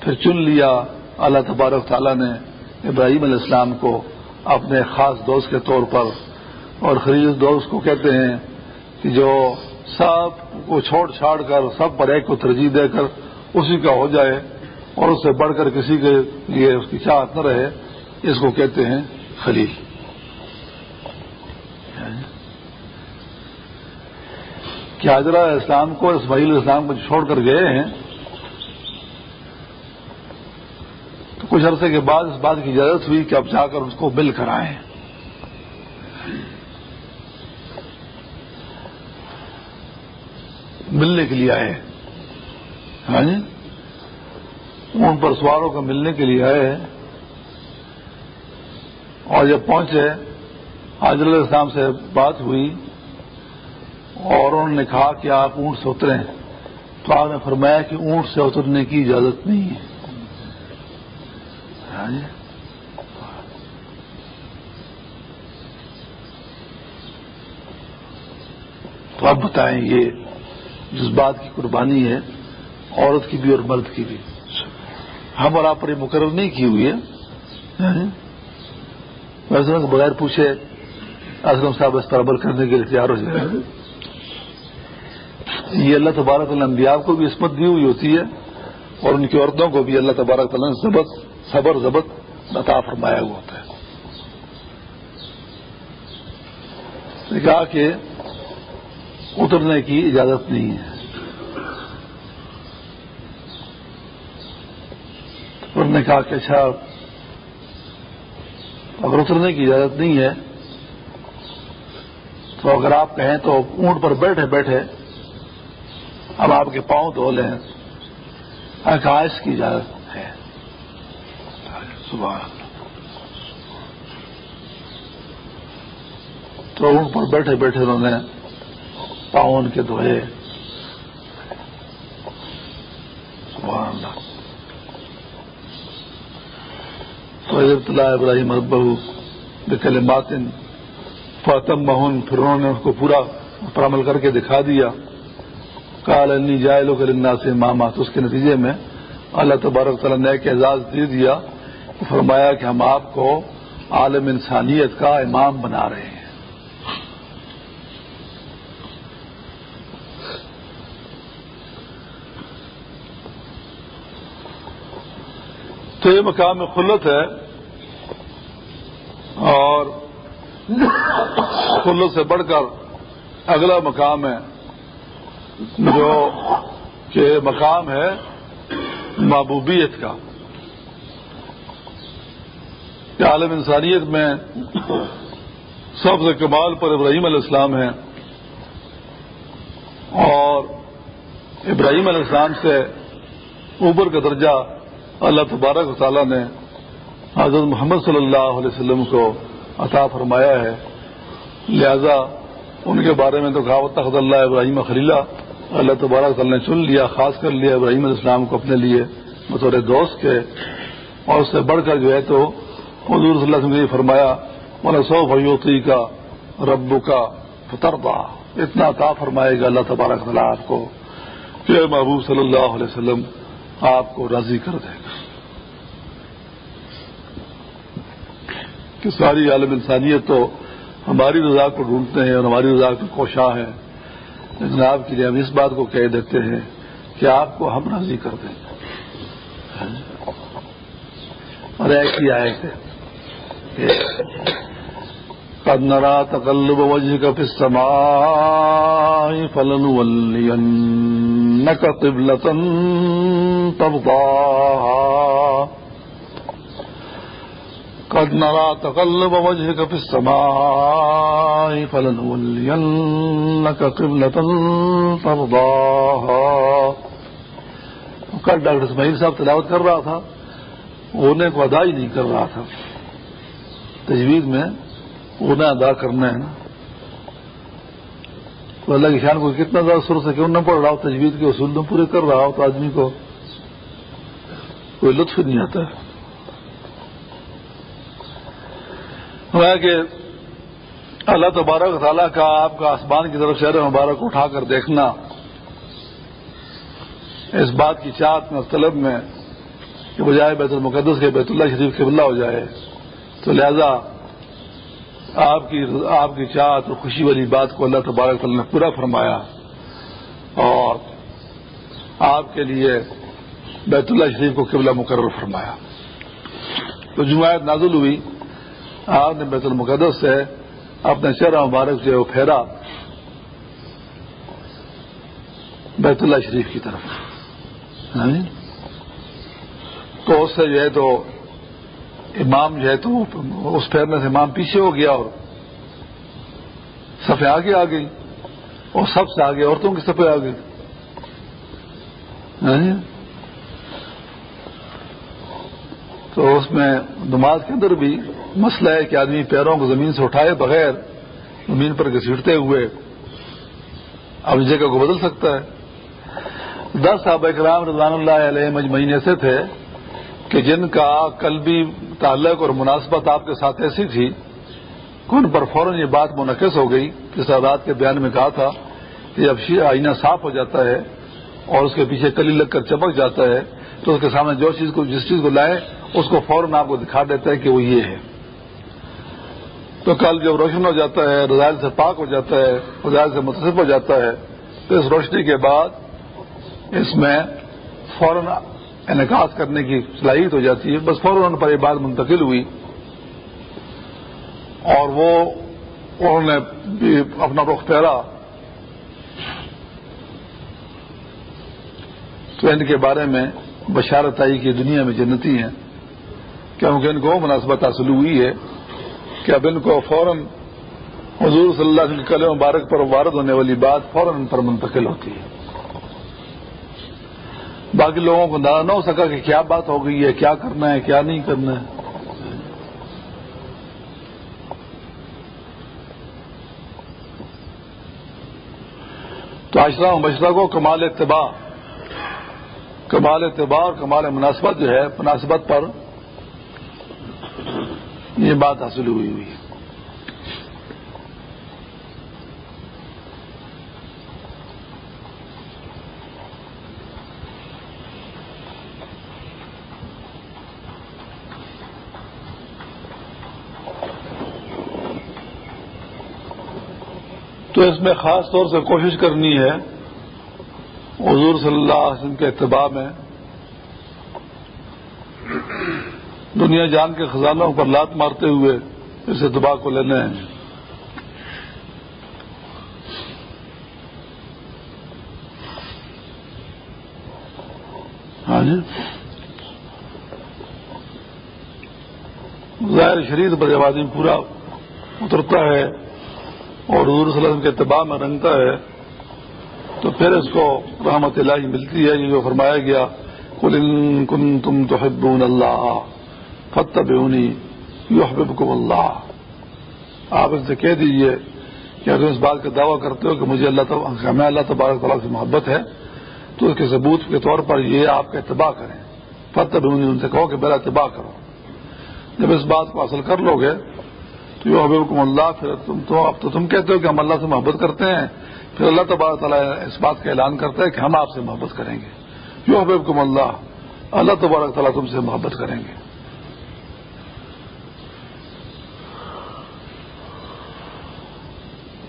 پھر چن لیا اللہ تبارک تعالیٰ نے ابراہیم علیہ السلام کو اپنے خاص دوست کے طور پر اور خلیل دوست کو کہتے ہیں کہ جو سب کو چھوڑ چھاڑ کر سب پر ایک کو ترجیح دے کر اسی کا ہو جائے اور اس سے بڑھ کر کسی کے لیے اس کی چاہت نہ رہے اس کو کہتے ہیں خلیل۔ کہ حضرہ اسلام کو اسماعیل اسلام کو چھوڑ کر گئے ہیں، تو کچھ عرصے کے بعد اس بات کی اجازت ہوئی کہ اب جا کر اس کو مل کر آئے ملنے کے لیے آئے۔ ہاں جی؟ ان پر سواروں کا ملنے کے لیے آئے۔ اور جب پہنچے حاضر السلام سے بات ہوئی۔ اور انہوں نے کہا کہ آپ اونٹ سے اتریں۔ تو آپ نے فرمایا کہ اونٹ سے اترنے کی اجازت نہیں ہے۔ ہاں جی۔ تو آپ بتائیں یہ جس بات کی قربانی ہے، عورت کی بھی اور مرد کی بھی۔ ہم اور آپ پر یہ مقرر نہیں کی ہوئی ہے۔ ہاں جی۔ ویسے بغیر پوچھے اسلم صاحب اس پر عمل کرنے کے لیے تیار ہو جائے یہ اللہ تبارک الانبیاء کو بھی عصمت دی ہوئی ہوتی ہے اور ان کی عورتوں کو بھی اللہ تبارک تعالیٰ نے ضبط صبر ضبط عطا فرمایا ہوا ہوتا ہے۔ کہا کہ اترنے کی اجازت نہیں ہے۔ انہوں نے کہا کہ اچھا اگر اترنے کی اجازت نہیں ہے، تو اگر آپ کہیں تو اونٹ پر بیٹھے بیٹھے اب آپ کے پاؤں دھو لیں۔ آکاش کی اجازت ہے۔ صبح تو اونٹ پر بیٹھے بیٹھے انہوں نے پاؤں ان کے دھوئے۔ تو ابتلا ابراہیم ابو بکل ماتن فاطم مہن پھر انہوں نے اس کو پورا پر عمل کر کے دکھا دیا۔ کال انی جائلو کرنا سے ماما تو اس کے نتیجے میں اللہ تبارک تعالیٰ نے ایک اعزاز دے دیا فرمایا کہ ہم آپ کو عالم انسانیت کا امام بنا رہے ہیں۔ تو یہ مقام خلت ہے اور خلت سے بڑھ کر اگلا مقام ہے۔ جو کہ مقام ہے محبوبیت کا۔ کہ عالم انسانیت میں سب سے کمال پر ابراہیم علیہ السلام ہے اور ابراہیم علیہ السلام سے اوپر کا درجہ اللہ تبارک و تعالیٰ نے حضرت محمد صلی اللہ علیہ وسلم کو عطا فرمایا ہے۔ لہذا ان کے بارے میں تو کہاوت تخت اللہ ابراہیم خلیلہ اللہ تبارک تعالیٰ نے چن لیا، خاص کر لیا ابراہیم علیہ السلام کو اپنے لیے، بطور دوست کے، اور اس سے بڑھ کر جو ہے تو حضور صلی اللہ علیہ وسلم نے فرمایا مولا سو فیوتی کا ربو کا فتربا اتنا عطا فرمائے گا اللہ تبارک تعالیٰ آپ کو کہ محبوب صلی اللہ علیہ وسلم آپ کو راضی کر دے گا۔ کہ ساری عالم انسانیت تو ہماری رضا کو ڈھونڈتے ہیں اور ہماری رضا کی کوشاں ہے لیکن آپ کے لیے ہم اس بات کو کہہ دیتے ہیں کہ آپ کو ہم راضی کر دیں۔ اور ایک ہی آئے تھے نرا تقلب وجہ کا پسما فلن ولین قبلتن تب قد نرى تقلب وجهك في السماء فلنولينك قبلة ترضاها. کل ڈاکٹر اسماعیل صاحب تلاوت کر رہا تھا انہیں کو ادا ہی نہیں کر رہا تھا۔ تجویز میں انہیں ادا کرنا ہے نا۔ تو اللہ کی شان کو کتنا زیادہ سر سے کیوں نہ پڑھ رہا ہو تجویز کے اصول میں پورے کر رہا ہو، تو آدمی کو کوئی لطف نہیں آتا۔ ہے کہ اللہ تبارک تعالیٰ کا آپ کا آسمان کی طرف شہر مبارک اٹھا کر دیکھنا اس بات کی چاہت میں طلب میں کہ بجائے بیت المقدس کے بیت اللہ شریف قبلہ ہو جائے تو لہذا آپ کی آپ کی چاہت اور خوشی والی بات کو اللہ تبارک تعالیٰ نے پورا فرمایا اور آپ کے لیے بیت اللہ شریف کو قبلہ مقرر فرمایا تو جماعت نازل ہوئی آپ نے بیت المقدس سے اپنے چہرہ مبارک سے وہ پھیرا بیت اللہ شریف کی طرف۔ ہاں جی؟ تو اس سے جو ہے تو امام جو ہے تو اس پھیرنے سے امام پیچھے ہو گیا اور سفے آگے آ گئی اور سب سے آگے عورتوں کی سفے آ گئی ہاں جی؟ تو اس میں نماز کے اندر بھی مسئلہ ہے کہ آدمی پیروں کو زمین سے اٹھائے بغیر زمین پر گھسیٹتے ہوئے اپنی جگہ کو بدل سکتا ہے۔ دس صاحب اکرام رضوان اللہ علیہ مجمعین ایسے تھے کہ جن کا قلبی تعلق اور مناسبت آپ کے ساتھ ایسی تھی کہ ان پر فوراً یہ بات منعقد ہو گئی کہ سادات کے بیان میں کہا تھا کہ جب آئینہ صاف ہو جاتا ہے اور اس کے پیچھے کلی لگ کر چمک جاتا ہے تو اس کے سامنے جو چیز کو جس چیز کو لائے اس کو فوراً آپ کو دکھا دیتا ہے کہ وہ یہ ہے۔ تو کل جب روشن ہو جاتا ہے رضائل سے پاک ہو جاتا ہے رضائل سے متصف ہو جاتا ہے، تو اس روشنی کے بعد اس میں فوراً انعقاد کرنے کی صلاحیت ہو جاتی ہے۔ بس فوراً پر یہ بات منتقل ہوئی۔ اور وہ انہوں نے بھی اپنا رخ پھیرا۔ تو ان کے بارے میں بشارت آئی کہ دنیا میں جنتی ہیں۔ کیونکہ ان کو مناسبت حاصل ہوئی ہے۔ کہ اب ان کو فوراً حضور صلی اللہ علیہ وسلم مبارک پر وارد ہونے والی بات فوراً ان پر منتقل ہوتی ہے۔ باقی لوگوں کو اندازہ نہ ہو سکا کہ کیا بات ہو گئی ہے، کیا کرنا ہے، کیا نہیں کرنا ہے۔ تو اشرا مشرہ کو کمال اتباع کمال اتباع اور کمال مناسبت جو ہے، مناسبت پر یہ بات حاصل ہوئی ہوئی ہے۔ تو اس میں خاص طور سے کوشش کرنی ہے، حضور صلی اللہ علیہ وسلم کے اتباع میں۔ دنیا جان کے خزانوں پر لات مارتے ہوئے اس اتباع کو لینے ہیں۔ ہاں جی۔ ظاہر شریر پر جب آدمی پورا اترتا ہے اور حضور صلی اللہ علیہ وسلم کے اتباع میں رنگتا ہے، تو پھر اس کو رحمت اللہ ملتی ہے، یہ جو فرمایا گیا کل ان کن تم تو حبون اللہ فتح یو حبب اللہ۔ آپ اس سے کہہ دیجیے کہ اگر اس بات کا دعویٰ کرتے ہو کہ مجھے اللہ ہمیں اللہ تبارک تعالیٰ سے محبت ہے، تو اس کے ثبوت کے طور پر یہ آپ کا اتباع کریں۔ فتح ان سے کہو کہ میرا اتباع کرو۔ جب اس بات کو حاصل کر لو گے، تو یہ حبیب اللہ، پھر تم تو اب تو تم کہتے ہو کہ ہم اللہ سے محبت کرتے ہیں۔ پھر اللہ تبارک تعالیٰ اس بات کا اعلان کرتا ہے کہ ہم آپ سے محبت کریں گے۔ یو حبیب کم اللہ اللہ تبارک تعالیٰ تم سے محبت کریں گے۔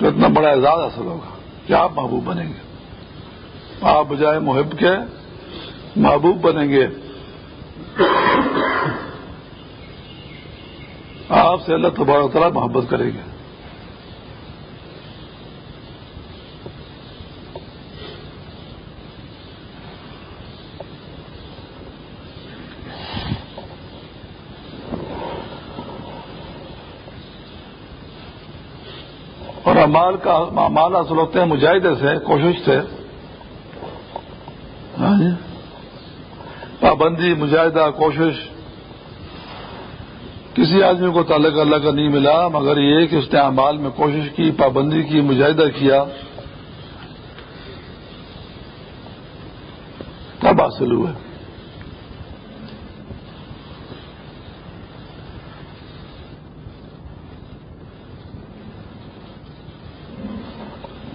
تو اتنا بڑا اعزاز حاصل ہوگا کہ آپ محبوب بنیں گے۔ آپ بجائے محب کے محبوب بنیں گے۔ آپ سے اللہ تبارک تعالیٰ محبت کریں گے۔ اور امال کا مال حاصل ہوتے ہیں، مجاہدے سے، کوشش سے۔ ہاں جی۔ پابندی، مجاہدہ، کوشش۔ کسی آدمی کو تعلق اللہ کا نہیں ملا، مگر یہ کہ اس نے اعمال میں کوشش کی، پابندی کی، مجاہدہ کیا۔ تب حاصل ہوئے۔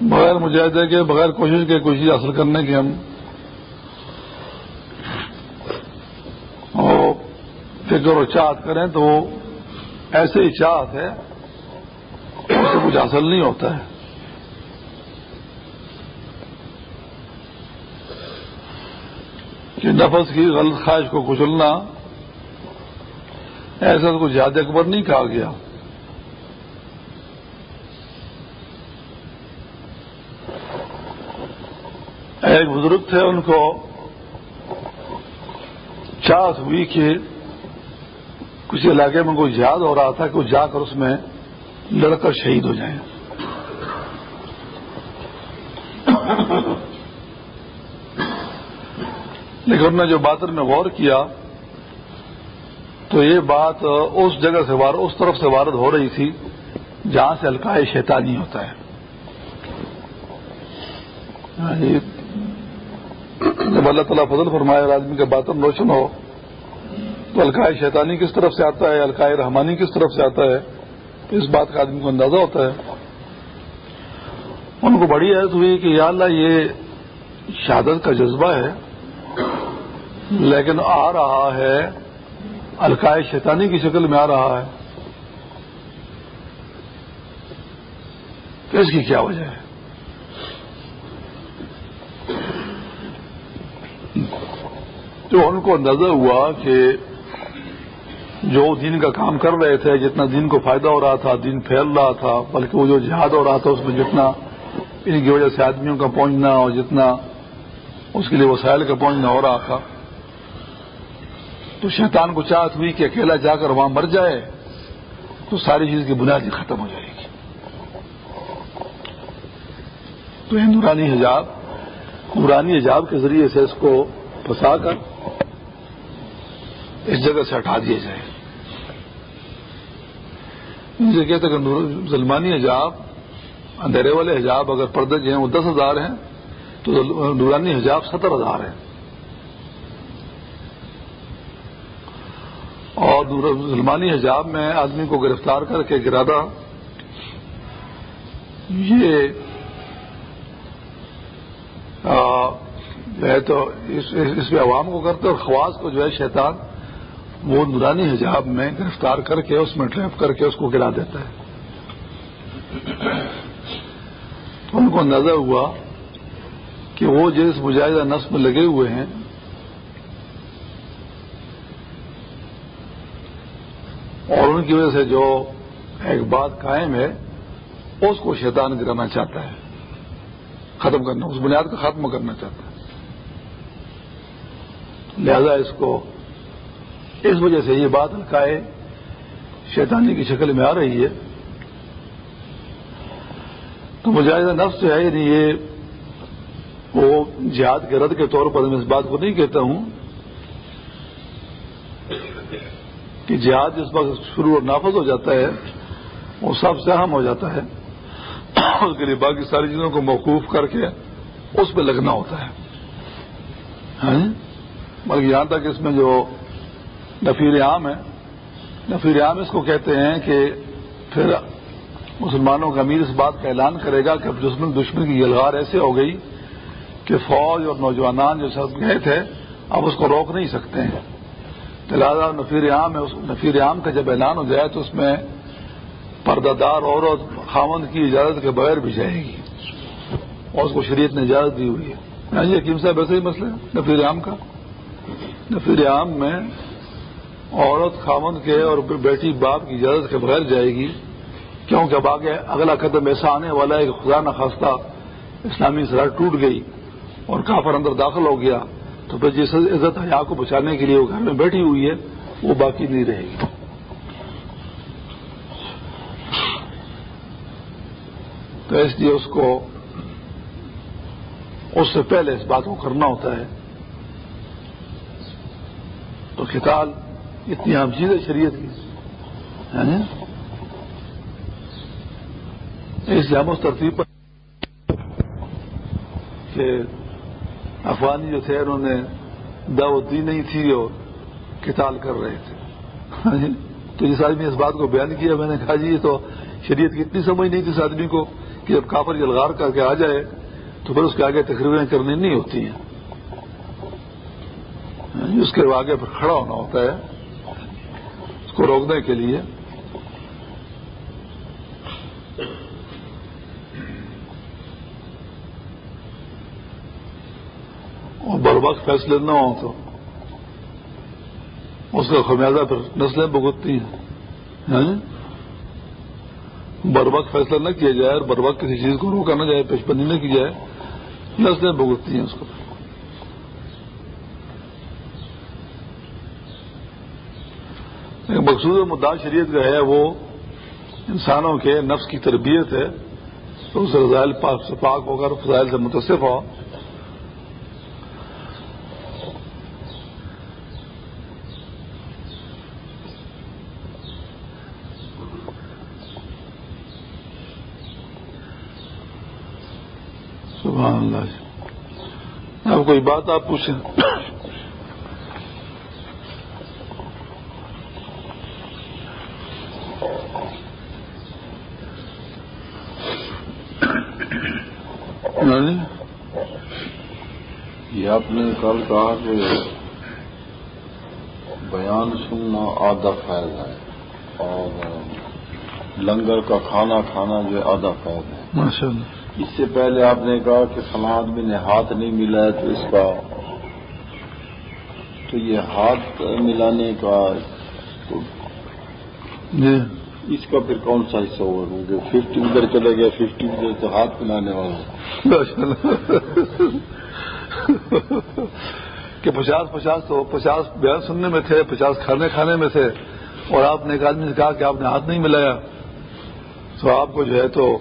بغیر مجاہدے کے، بغیر کوشش کے، کوشش حاصل کرنے کے ہم۔ فکر و چاہت کریں تو وہ ایسے ہی چاہت ہے، اس سے کچھ حاصل نہیں ہوتا ہے۔ کہ نفس کی غلط خواہش کو کچلنا، ایسا کچھ زیادہ اکبر نہیں کہا گیا۔ ایک بزرگ تھے، ان کو چاہت ہوئی کہ کسی علاقے میں کوئی یاد ہو رہا تھا کہ وہ جا کر اس میں لڑ کر شہید ہو جائیں۔ لیکن انہوں نے جو باتر میں غور کیا تو یہ بات اس جگہ سے اس طرف سے وارد ہو رہی تھی جہاں سے الکائے شیطانی ہوتا ہے۔ ہاں، جب اللہ تعالیٰ فضل فرمائے آدمی کا باطن روشن ہو، تو الکائے شیطانی کس طرف سے آتا ہے؟ الکائے رحمانی کس طرف سے آتا ہے؟ اس بات کا آدمی کو اندازہ ہوتا ہے۔ ان کو بڑی عزت ہوئی کہ یا اللہ یہ شہادت کا جذبہ ہے، لیکن آ رہا ہے الکائے شیطانی کی شکل میں آ رہا ہے۔ تو اس کی کیا وجہ ہے؟ تو ان کو نظر ہوا کہ جو دین کا کام کر رہے تھے، جتنا دین کو فائدہ ہو رہا تھا، دین پھیل رہا تھا، بلکہ وہ جو جہاد ہو رہا تھا، اس میں جتنا ان کی وجہ سے آدمیوں کا پہنچنا اور جتنا اس کے لیے وسائل کا پہنچنا ہو رہا تھا۔ تو شیطان کو چاہت ہوئی کہ اکیلا جا کر وہاں مر جائے، تو ساری چیز کی بنیادی ختم ہو جائے گی۔ تو یہ نورانی حجاب نورانی حجاب کے ذریعے سے اس کو پھنسا کر اس جگہ سے ہٹا دیا جائے جیسے کہتے کہ ظلمانی حجاب، اندھیرے والے حجاب اگر پردے جو ہیں وہ دس ہزار ہیں، تو نورانی حجاب ستر ہزار ہیں۔ اور ظلمانی حجاب میں آدمی کو گرفتار کر کے گرادہ یہ تو اس میں عوام کو کرتے اور خواص کو جو ہے شیطان وہ نورانی حجاب میں گرفتار کر کے اس میں ٹریپ کر کے اس کو گرا دیتا ہے۔ ان کو نظر ہوا کہ وہ جس مجاہدہ نسب میں لگے ہوئے ہیں، اور ان کی وجہ سے جو ایک بات قائم ہے، اس کو شیطان گرانا چاہتا ہے۔ ختم کرنا، اس بنیاد کو ختم کرنا چاہتا ہے۔ لہذا اس کو اس وجہ سے یہ بات الکائے شیطانی کی شکل میں آ رہی ہے۔ تو مجاہدہ نفس جو ہے یعنی یہ وہ جہاد کے رد کے طور پر میں اس بات کو نہیں کہتا ہوں کہ جہاد جس وقت شروع اور نافذ ہو جاتا ہے، وہ سب سے اہم ہو جاتا ہے۔ اس کے لیے باقی ساری چیزوں کو موقوف کر کے اس پہ لگنا ہوتا ہے۔ ہاں؟ بلکہ یہاں تک اس میں جو نفیر عام ہے۔ نفیر عام اس کو کہتے ہیں کہ پھر مسلمانوں کا امیر اس بات کا اعلان کرے گا کہ اب دشمن دشمن کی یلغار ایسے ہو گئی کہ فوج اور نوجوانان جو سب گئے تھے، اب اس کو روک نہیں سکتے ہیں۔ لہٰذا نفیر عام ہے نفیر عام کا جب اعلان ہو جائے تو اس میں پردہ دار عورت خامند کی اجازت کے بغیر بھی جائے گی۔ اور اس کو شریعت نے اجازت دی ہوئی ہے۔ یعنی ہاں حکیم صاحب ایسے ہی مسئلہ نفیر عام کا۔ نفیر عام میں عورت خامند کے اور بیٹی باپ کی اجازت کے بغیر جائے گی۔ کیونکہ اب آگے اگلا قدم ایسا آنے والا ہے کہ خدا نخواستہ اسلامی سرحد ٹوٹ گئی اور کافر اندر داخل ہو گیا۔ تو پھر جس عزت حیا کو بچانے کے لیے وہ گھر میں بیٹھی ہوئی ہے، وہ باقی نہیں رہے گی۔ تو اس لیے اس کو اس سے پہلے اس بات کو کرنا ہوتا ہے۔ تو کتاب اتنی عام چیز ہے، شریعت کی۔ یعنی اس لیے ہم اس ترتیب پر کہ افغانی جو تھے، انہوں نے دعوت دی نہیں تھی اور کتال کر رہے تھے۔ یعنی تو جس آدمی اس بات کو بیان کیا، میں نے کہا جی یہ تو شریعت کی اتنی سمجھ نہیں تھی اس آدمی کو کہ جب کافر جلغار کر کے آ جائے تو پھر اس کے آگے تقریبیں کرنی نہیں ہوتی ہیں۔ یعنی اس کے آگے پھر کھڑا ہونا ہوتا ہے۔ کو روکنے کے لیے اور بر وقت فیصلے نہ ہوں تو اس کا خمیازہ پھر نسلیں بھگتتی ہیں یعنی بر وقت فیصلہ نہ کیا جائے اور بر وقت کسی چیز کو روکا نہ جائے پیشبندی نہ کی جائے، نسلیں بھگتتی ہیں اس کو۔ مقصود مدعا شریعت کا ہے، وہ انسانوں کے نفس کی تربیت ہے، تو اس رضائل پاک سے پاک ہو کر فضائل سے متصف ہو۔ سبحان اللہ۔ اب کوئی بات آپ پوچھیں۔ یہ آپ نے کل کہا کہ بیان سننا آدھا فیض ہے اور لنگر کا کھانا کھانا جو آدھا فیض ہے۔ اس سے پہلے آپ نے کہا کہ سماج میں نے ہاتھ نہیں ملا ہے تو اس کا تو یہ ہاتھ ملانے کا جی۔ اس کا پھر کون سا حصہ ہوگا کیونکہ ففٹی ادھر چلے گیا ففٹی ادھر تو ہاتھ ملانے والا۔ کہ پچاس پچاس تو پچاس بیان سننے میں تھے، پچاس کھانے کھانے میں تھے، اور آپ نے ایک آدمی نے کہا کہ آپ نے ہاتھ نہیں ملایا۔ تو آپ کو جو ہے تو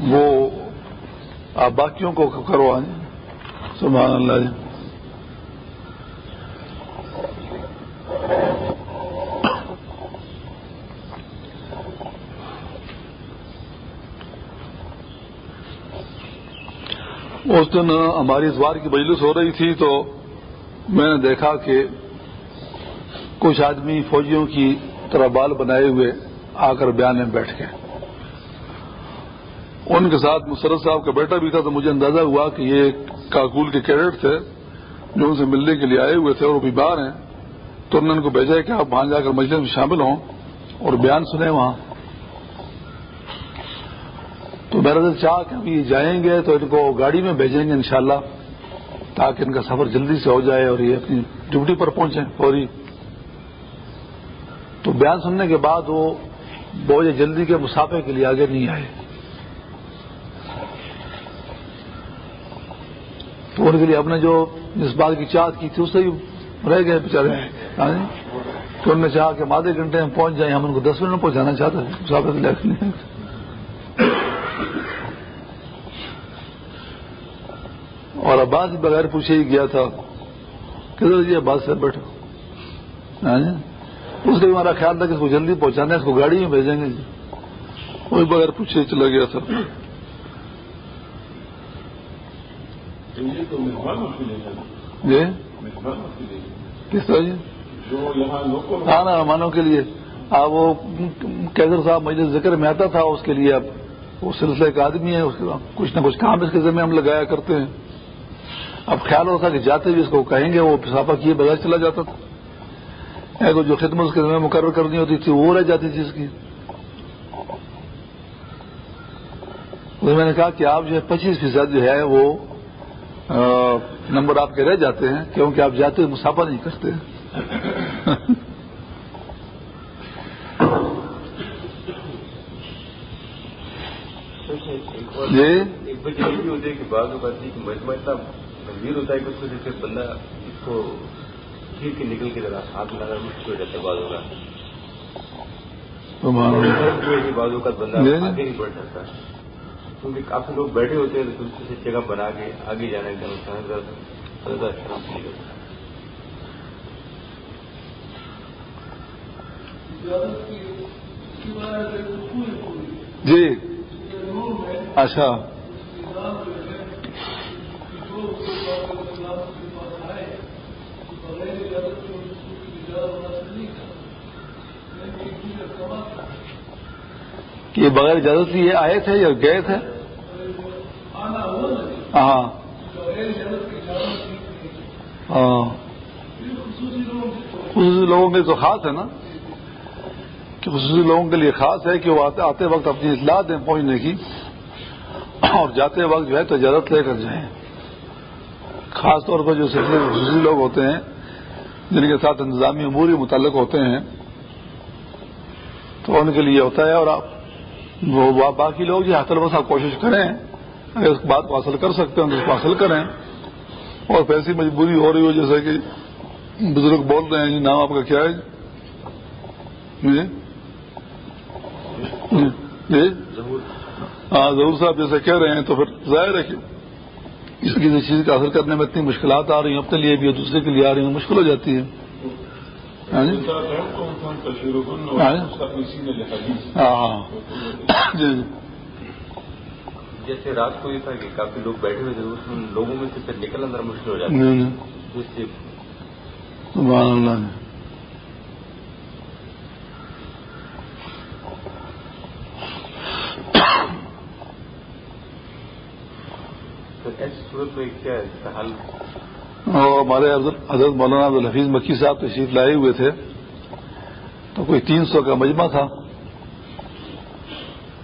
وہ آپ باقیوں کو کروائیں سبحان اللہ جی۔ اس دن ہماری اتوار کی مجلس ہو رہی تھی تو میں نے دیکھا کہ کچھ آدمی فوجیوں کی طرح بال بنائے ہوئے آ کر بیان میں بیٹھ گئے۔ ان کے ساتھ مسرت صاحب کا بیٹا بھی تھا تو مجھے اندازہ ہوا کہ یہ کاکول کے کیڈٹ تھے جو ان سے ملنے کے لیے آئے ہوئے تھے اور وہ بیمار ہیں۔ تو انہوں نے ان کو بھیجا کہ آپ وہاں جا کر مجلس میں شامل ہوں اور بیان سنیں وہاں۔ تو میرا دل چاہ کہ ابھی جائیں گے تو ان کو گاڑی میں بھیجیں گے انشاءاللہ، تاکہ ان کا سفر جلدی سے ہو جائے اور یہ اپنی ڈیوٹی پر پہنچیں فوری۔ تو بیان سننے کے بعد وہ بہت جلدی کے مسافے کے لیے آگے نہیں آئے۔ تو ان کے لیے اپنے جو جس بات کی چاہت کی تھی، اس سے ہی رہ گئے بےچارے ہاں جی؟ تو انہوں نے چاہا کہ ہم آدھے گھنٹے میں پہنچ جائیں، ہم ان کو دس منٹ میں پہنچانا چاہتے ہیں مسافر کے لیے۔ اور عباس بغیر پوچھے ہی گیا تھا کدھر جی عباس سے بیٹھو ہاں جی؟ اس لیے ہمارا خیال تھا کہ اس کو جلدی پہنچانا ہے اس کو گاڑی میں بھیجیں گے جی۔ وہی بغیر پوچھے چلا گیا تھا۔ جی کس طرح جی؟ ہاں نا مہمانوں کے لیے۔ آپ وہ کیسر صاحب مجھے ذکر میں آتا تھا اس کے لیے اب وہ سلسلے کا آدمی ہے اس کے کچھ نہ کچھ کام اس کے ذمہ ہم لگایا کرتے ہیں۔ اب خیال ہوتا کہ جاتے بھی اس کو کہیں گے وہ پسافہ کیے بغیر چلا جاتا تھا۔ ایک جو خدمت اس کے ذمہ مقرر کرنی ہوتی تھی وہ رہ جاتی تھی اس کی۔ میں نے کہا کہ آپ جو ہے پچیس فیصد جو ہے وہ نمبر آپ کے رہ جاتے ہیں کیونکہ آپ جاتے ہوئے مسافہ نہیں کرتے۔ جی؟ گمبھیر ہوتا ہے کہ اس کو جیسے بندہ اس کو کھیر کے نکل کے ذرا ہاتھ لگا ہو جاتا ہے بعض اوقات بعض اوقات بندہ آگے نہیں بڑھ سکتا۔ کیونکہ کافی لوگ بیٹھے ہوتے ہیں دوسرے سے جگہ بنا کے آگے جانے کا نقصان زیادہ اچھا نہیں ہوتا جی۔ اچھا۔ کہ بغیر اجازت یہ آئے تھے یا گئے تھے؟ ہاں۔ ہاں۔ خصوصی لوگوں کے تو خاص ہے نا؟ کہ خصوصی لوگوں کے لیے خاص ہے کہ وہ آتے وقت اپنی اطلاع دیں پہنچنے کی اور جاتے وقت جو ہے تو اجازت لے کر جائیں۔ خاص طور پر جو سلسلے خصوصی لوگ ہوتے ہیں جن کے ساتھ انتظامی اموری متعلق ہوتے ہیں، تو ان کے لیے ہوتا ہے اور آپ وہ باقی لوگ جو حاصل بس آپ کوشش کریں، اگر اس بات کو حاصل کر سکتے ہیں تو اس کو حاصل کریں۔ اور پیسی مجبوری ہو رہی ہو جیسے کہ بزرگ بول رہے ہیں جی نام آپ کا کیا ہے؟ جی؟ جی؟, جی؟ ہاں ضرور صاحب جیسے کہہ رہے ہیں تو پھر ظاہر ہے کہ اس کسی چیز کا حاصل کرنے میں اتنی مشکلات آ رہی ہیں اپنے لیے بھی اور دوسرے کے لیے آ رہی ہیں مشکل ہو جاتی ہے ہاں جی؟ ہاں جی؟ جیسے رات کو یہ تھا کہ کافی لوگ بیٹھے ہوئے تھے اس لوگوں میں سے پھر نکل اندر مشکل ہو جاتا ہے۔ ایسی صورت میں کیا ہے؟ اس کا حل؟ ہمارے حضرت مولانا عبدالحفیظ مکی صاحب تشریف لائے ہوئے تھے۔ تو کوئی تین سو کا مجمع تھا۔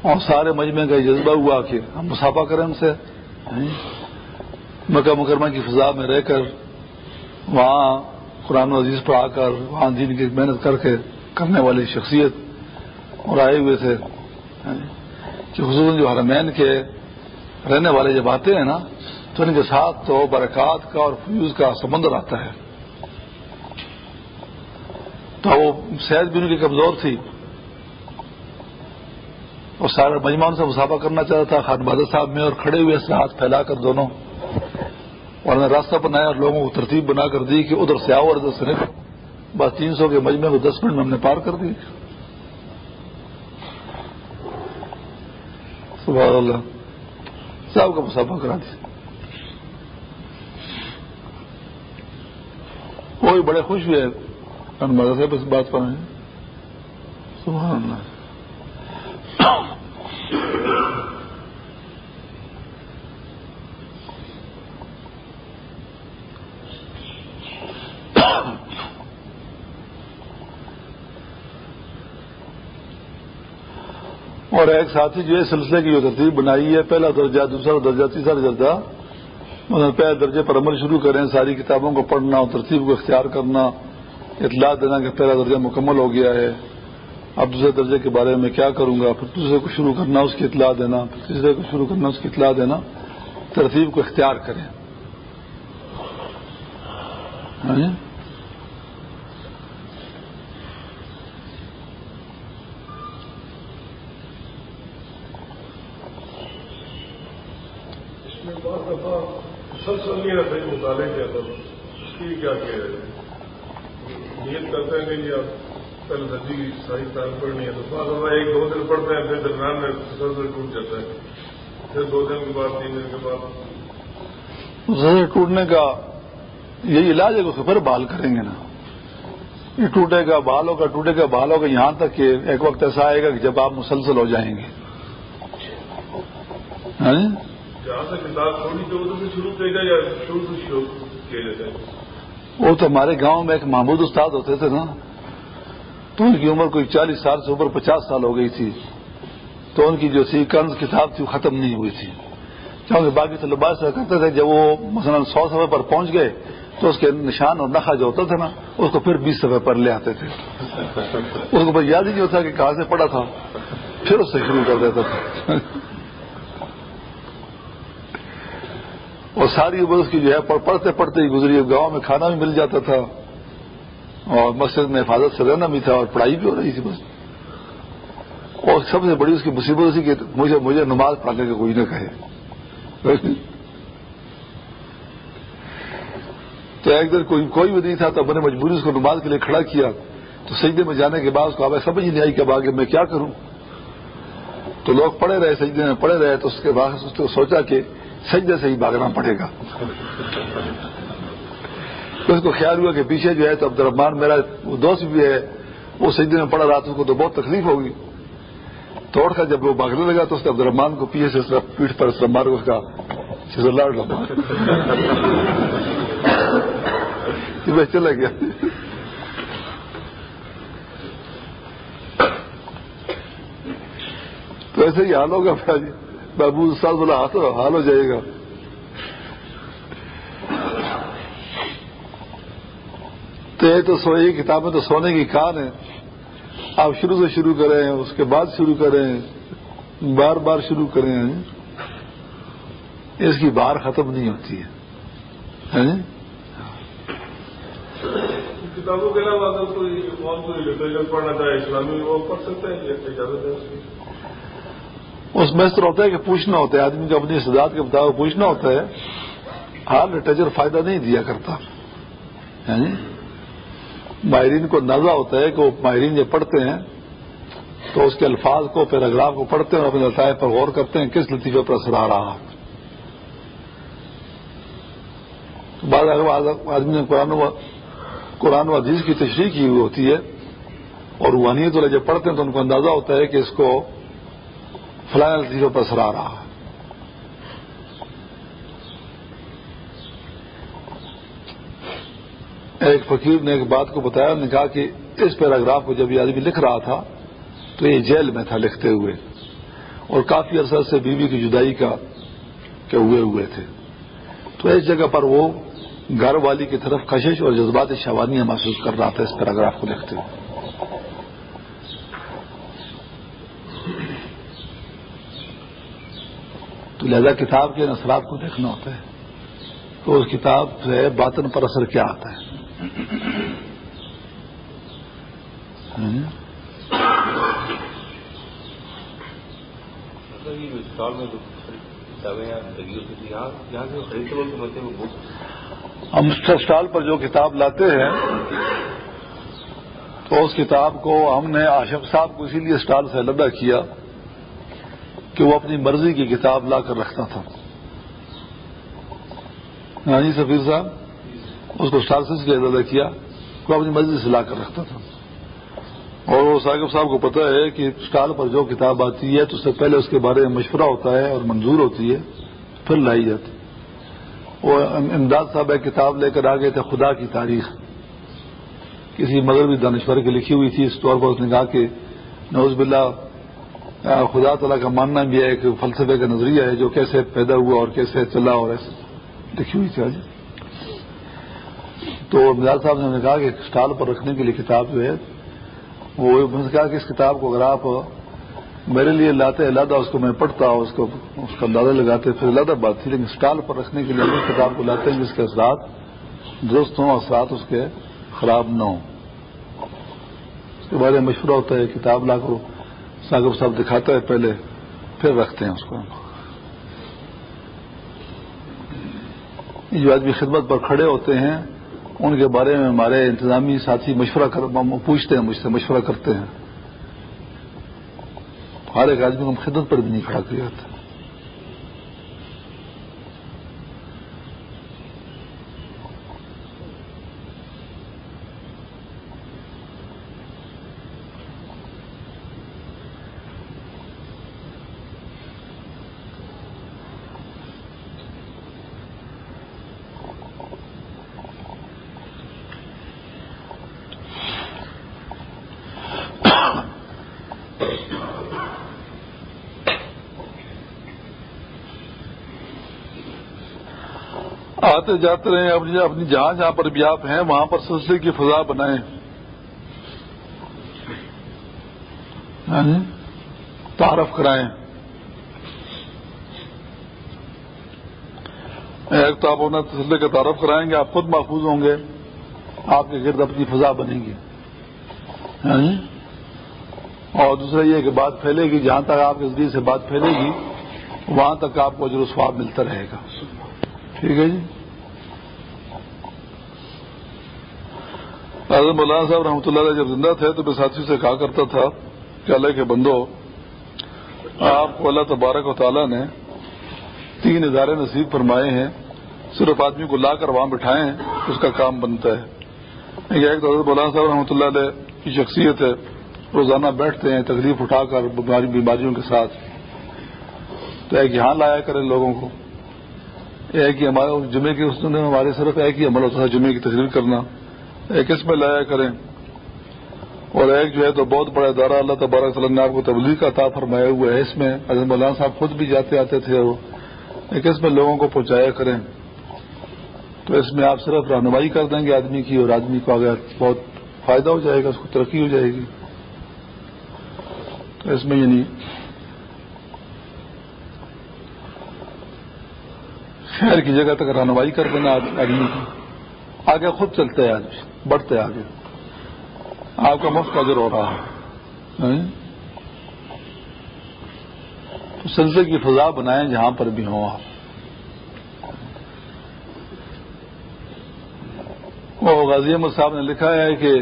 اور سارے مجمع کا جذبہ ہوا کہ ہم مسافہ کریں ان سے۔ مکہ مکرمہ کی فضا میں رہ کر وہاں قرآن عزیز پڑھا کر، وہاں دین کی محنت کر کے کرنے والی شخصیت اور آئے ہوئے تھے۔ کہ خصوصاً جو حرمین کے رہنے والے جب آتے ہیں نا، تو ان کے ساتھ تو برکات کا اور فیوز کا سمندر آتا ہے۔ تو وہ صحت بھی ان کی کمزور تھی۔ اور سارے مجمان سے مسافہ کرنا چاہتا تھا، خان بہادر صاحب میں اور کھڑے ہوئے سے ہاتھ پھیلا کر دونوں۔ اور نے راستہ بنایا اور لوگوں کو ترتیب بنا کر دی کہ ادھر سے آؤ اور ادھر سے نکلو۔ بس تین سو کے مجمے کو دس منٹ میں ہم نے پار کر دی۔ سبحان اللہ۔ سب کا مسافہ کرا دیا۔ وہ بھی بڑے خوش ہوئے مدرسے بس بات پر ہیں۔ سبحان اللہ۔ اور ایک ساتھی جو ہے سلسلے کی جو ترتیب بنائی ہے، پہلا درجہ، دوسرا درجہ، تیسرا درجہ پہلے درجے پر عمل شروع کریں، ساری کتابوں کو پڑھنا اور ترتیب کو اختیار کرنا، اطلاع دینا کہ پہلا درجہ مکمل ہو گیا ہے۔ اب دوسرے درجے کے بارے میں کیا کروں گا؟ پھر دوسرے کو شروع کرنا، اس کی اطلاع دینا، پھر تیسرے کو شروع کرنا، اس کی اطلاع دینا۔ ترتیب کو اختیار کریں ہاں جی؟ مطالعے کیا تھا اس کی کیا نیت کرتے ہیں کہ جی آپ کل ندی ساری طرح پڑھنی ہے تو بعض ایک دو دن پڑھتے ہیں پھر درمیان میں مسلسل ٹوٹ جاتا ہے۔ پھر دو دن کے بعد، تین دن کے بعد۔ مسلسل ٹوٹنے کا یہی علاج ہے کہ اسے پھر بال کریں گے نا۔ یہ ٹوٹے گا بال ہوگا ٹوٹے گا بال ہوگا یہاں تک کہ ایک وقت ایسا آئے گا کہ جب آپ مسلسل ہو جائیں گے۔ ہاں جی؟ جہاں سے کتاب چھوڑی تو ادھر سے شروع کرے گا یا شروع سے شروع کیا جاتا ہے وہ تو ہمارے گاؤں میں ایک محمود استاد ہوتے تھے نا۔ تو ان کی عمر کوئی چالیس سال سے اوپر پچاس سال ہو گئی تھی۔ تو ان کی جو سی کنز کتاب تھی وہ ختم نہیں ہوئی تھی۔ کیونکہ باقی طلبا سے کرتے تھے، جب وہ مثلاً سو سفے پر پہنچ گئے تو اس کے نشان اور نخا جو ہوتا تھا نا، اس کو پھر بیس سفے پر لے آتے تھے۔ اس کو یاد ہی نہیں ہوتا کہ کہاں سے پڑا تھا۔ پھر اس سے شروع کر دیتا تھا۔ اور ساری عمر اس کی جو ہے پڑھتے پڑھتے ہی گزری۔ گاؤں میں کھانا بھی مل جاتا تھا اور مسجد میں حفاظت سے رہنا بھی تھا اور پڑھائی بھی ہو رہی تھی بس۔ اور سب سے بڑی اس کی مصیبت تھی کہ مجھے مجھے نماز پڑھنے کا کوئی نہ کہے۔ تو ایک دن کوئی کوئی بھی نہیں تھا تو میں نے مجبوری اس کو نماز کے لیے کھڑا کیا۔ تو سجدے میں جانے کے بعد اس کو اب سمجھ نہیں آئی کہ اب آگے میں کیا کروں۔ تو لوگ پڑے رہے، سجدے میں پڑے رہے، تو اس کے بعد سوچا کہ سجدے سے ہی بھاگنا پڑے گا۔ اس کو خیال ہوا کہ پیچھے جو ہے تو عبد الرحمان میرا دوست بھی ہے، وہ سجدے میں پڑا رہا اس کو تو بہت تکلیف ہوگی۔ توڑ کر جب وہ بھاگنے لگا تو اس نے عبد الرحمان کو پیچھے سے پیٹھ پر اس مار اس کا لاڈ لگا۔ چلا گیا۔ تو ایسے ہی حال ہوگا جی محبوب استاد بولا ہاتھ حال ہو جائے گا۔ تو یہ تو سوئی کتابیں تو سونے کی کان ہے آپ شروع سے شروع کریں، اس کے بعد شروع کریں، بار بار شروع کریں۔ اس کی بار ختم نہیں ہوتی ہے۔ کتابوں کے علاوہ اگر کوئی لٹریچر پڑھنا چاہے، اسلامی وہ پڑھ سکتے ہیں اس میں اس طرح ہوتا ہے کہ پوچھنا ہوتا ہے، آدمی کو اپنی استداد کے مطابق پوچھنا ہوتا ہے۔ ہر لٹریچر فائدہ نہیں دیا کرتا۔ یعنی ماہرین کو اندازہ ہوتا ہے کہ وہ ماہرین جب پڑھتے ہیں، تو اس کے الفاظ کو، پیراگراف کو پڑھتے ہیں اور اپنے لطائف پر غور کرتے ہیں، کس لطیفے پر اثر آ رہا بعض آدمی نے قرآن و قرآن و عزیز کی تشریح کی ہوئی ہوتی ہے اور روحانیت والے جب پڑھتے ہیں تو ان کو اندازہ ہوتا ہے کہ اس کو فلاں لطیفے پر اثر آ۔ رہا ہے ایک فقیر نے ایک بات کو بتایا نے کہا کہ اس پیراگراف کو جب یہ آدمی لکھ رہا تھا، تو یہ جیل میں تھا لکھتے ہوئے۔ اور کافی عرصہ سے بیوی کی جدائی کا کہ ہوئے ہوئے تھے۔ تو اس جگہ پر وہ گھر والی کی طرف کشش اور جذبات شوانیاں محسوس کر رہا تھا اس پیراگراف کو لکھتے ہوئے۔ تو لہذا کتاب کے نثرات کو دیکھنا ہوتا ہے۔ تو اس کتاب سے باطن پر اثر کیا آتا ہے؟ ہم اسٹال پر جو کتاب لاتے ہیں تو اس کتاب کو ہم نے آشف صاحب کو اسی لیے اسٹال سے لدا کیا۔ کہ وہ اپنی مرضی کی کتاب لا کر رکھتا تھا۔ ہاں جی سفیر صاحب، اس کو اسٹال سے اس کیا وہ اپنی مرضی سے لا کر رکھتا تھا۔ اور وہ ثاقب صاحب کو پتا ہے کہ اسٹال پر جو کتاب آتی ہے، تو اس سے پہلے اس کے بارے میں مشورہ ہوتا ہے اور منظور ہوتی ہے، پھر لائی جاتی۔ وہ امداد صاحب ایک کتاب لے کر آ گئے تھے، خدا کی تاریخ۔ کسی مغربی دانشور کی لکھی ہوئی تھی، اس طور پر اس نے کہا کہ نوز باللہ خدا تعالیٰ کا ماننا بھی ہے ایک فلسفے کا نظریہ ہے جو کیسے پیدا ہوا اور کیسے چلا اور ایسے لکھی ہوئی تھی آج تو امداد صاحب نے کہا کہ اسٹال پر رکھنے کے لیے کتاب جو ہے، وہ نے کہا کہ اس کتاب کو اگر آپ میرے لیے لاتے علادہ اس کو میں پڑھتا اس کو اس کا اندازہ لگاتے، پھر علادہ بات تھی، لیکن اسٹال پر رکھنے کے لیے اس کتاب کو لاتے ہیں جس کے اثرات درست ہوں، اثرات اس کے خراب نہ ہوں۔ اس کے بارے میں مشورہ ہوتا ہے، کتاب لا کر ساگر صاحب دکھاتا ہے پہلے، پھر رکھتے ہیں اس کو جو آدمی خدمت پر کھڑے ہوتے ہیں، ان کے بارے میں ہمارے انتظامی ساتھی مشورہ کر پوچھتے ہیں مجھ سے، مشورہ کرتے ہیں۔ ہر ایک آدمی کو ہم خدمت پر بھی نہیں کھڑا کیا جاتا۔ آتے جاتے رہے اپنی اپنی جہاں جہاں پر بھی آپ ہیں، وہاں پر سلسلے کی فضا بنائیں۔ ہاں جی؟ تعارف کرائیں۔ ایک تو آپ انہیں سلسلے کا تعارف کرائیں گے، آپ خود محفوظ ہوں گے، آپ کے گرد اپنی فضا بنے گی۔ ہاں جی؟ اور دوسرا یہ کہ بات پھیلے گی، جہاں تک آپ کے ذریعے سے بات پھیلے گی، وہاں تک آپ کو جو سواب ملتا رہے گا۔ ٹھیک ہے جی؟ اعظم مولانا صاحب رحمۃ اللہ علیہ جب زندہ تھے تو میں ساتھی سے کہا کرتا تھا کہ اللہ کے بندو، آپ کو اللہ تبارک و تعالیٰ نے تین ادارے نصیب فرمائے ہیں، صرف آدمی کو لا کر وہاں بٹھائیں اس کا کام بنتا ہے۔ ایک حضرت مولانا صاحب رحمۃ اللہ علیہ کی شخصیت ہے، روزانہ بیٹھتے ہیں، تکلیف اٹھا کر بیماری بیماریوں کے ساتھ۔ تو ایک یہاں لایا کریں لوگوں کو۔ ایک ہی ہمارے جمعے کے اس نے ہمارے صرف ایک ہی عمل ہوتا تھا، جمعے کی تقریر کرنا۔ ایک اس میں لایا کریں۔ اور ایک جو ہے تو بہت بڑا ادارہ اللہ تبارک صلی نے آپ کو تبلیغ کا تھا فرمایا ہوا ہے۔ اس میں اظہر مولانا صاحب خود بھی جاتے آتے تھے وہ۔ ایک اس میں لوگوں کو پہنچایا کریں۔ تو اس میں آپ صرف رہنمائی کر دیں گے آدمی کی اور آدمی کو اگر بہت فائدہ ہو جائے گا، اس کو ترقی ہو جائے گی۔ تو اس میں یعنی خیر کی جگہ تک رہنمائی کر دینا آدمی کی۔ آگے خود چلتے ہیں آدمی، بڑھتے آگے۔ آپ کا مفت اجر ہو رہا ہے۔ ہاں؟ سلسلے کی فضا بنائیں جہاں پر بھی ہوں آپ۔ غازی احمد صاحب نے لکھا ہے کہ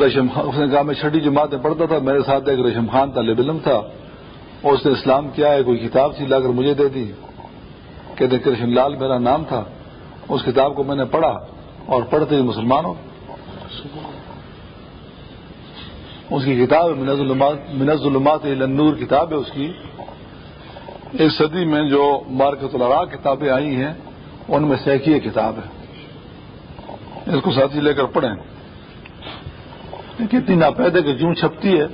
رشم خان، اس نے کہا، میں چھٹی جماعت میں پڑھتا تھا، میرے ساتھ ایک رشم خان طالب علم تھا۔ اور اس نے اسلام کیا ہے، کوئی کتاب سی لا کر مجھے دے دی۔ کہتے کرشن لال میرا نام تھا۔ اس کتاب کو میں نے پڑھا اور پڑھتے ہی مسلمان ہو۔ اس کی کتاب منز ظلمات نور کتاب ہے اس کی۔ اس صدی میں جو مارکت الرا کتابیں آئی ہیں، ان میں سے ایک ہی کتاب ہے۔ اس کو ساتھی لے کر پڑھیں۔ کتنی ناپید ہے کہ جوں چھپتی ہے۔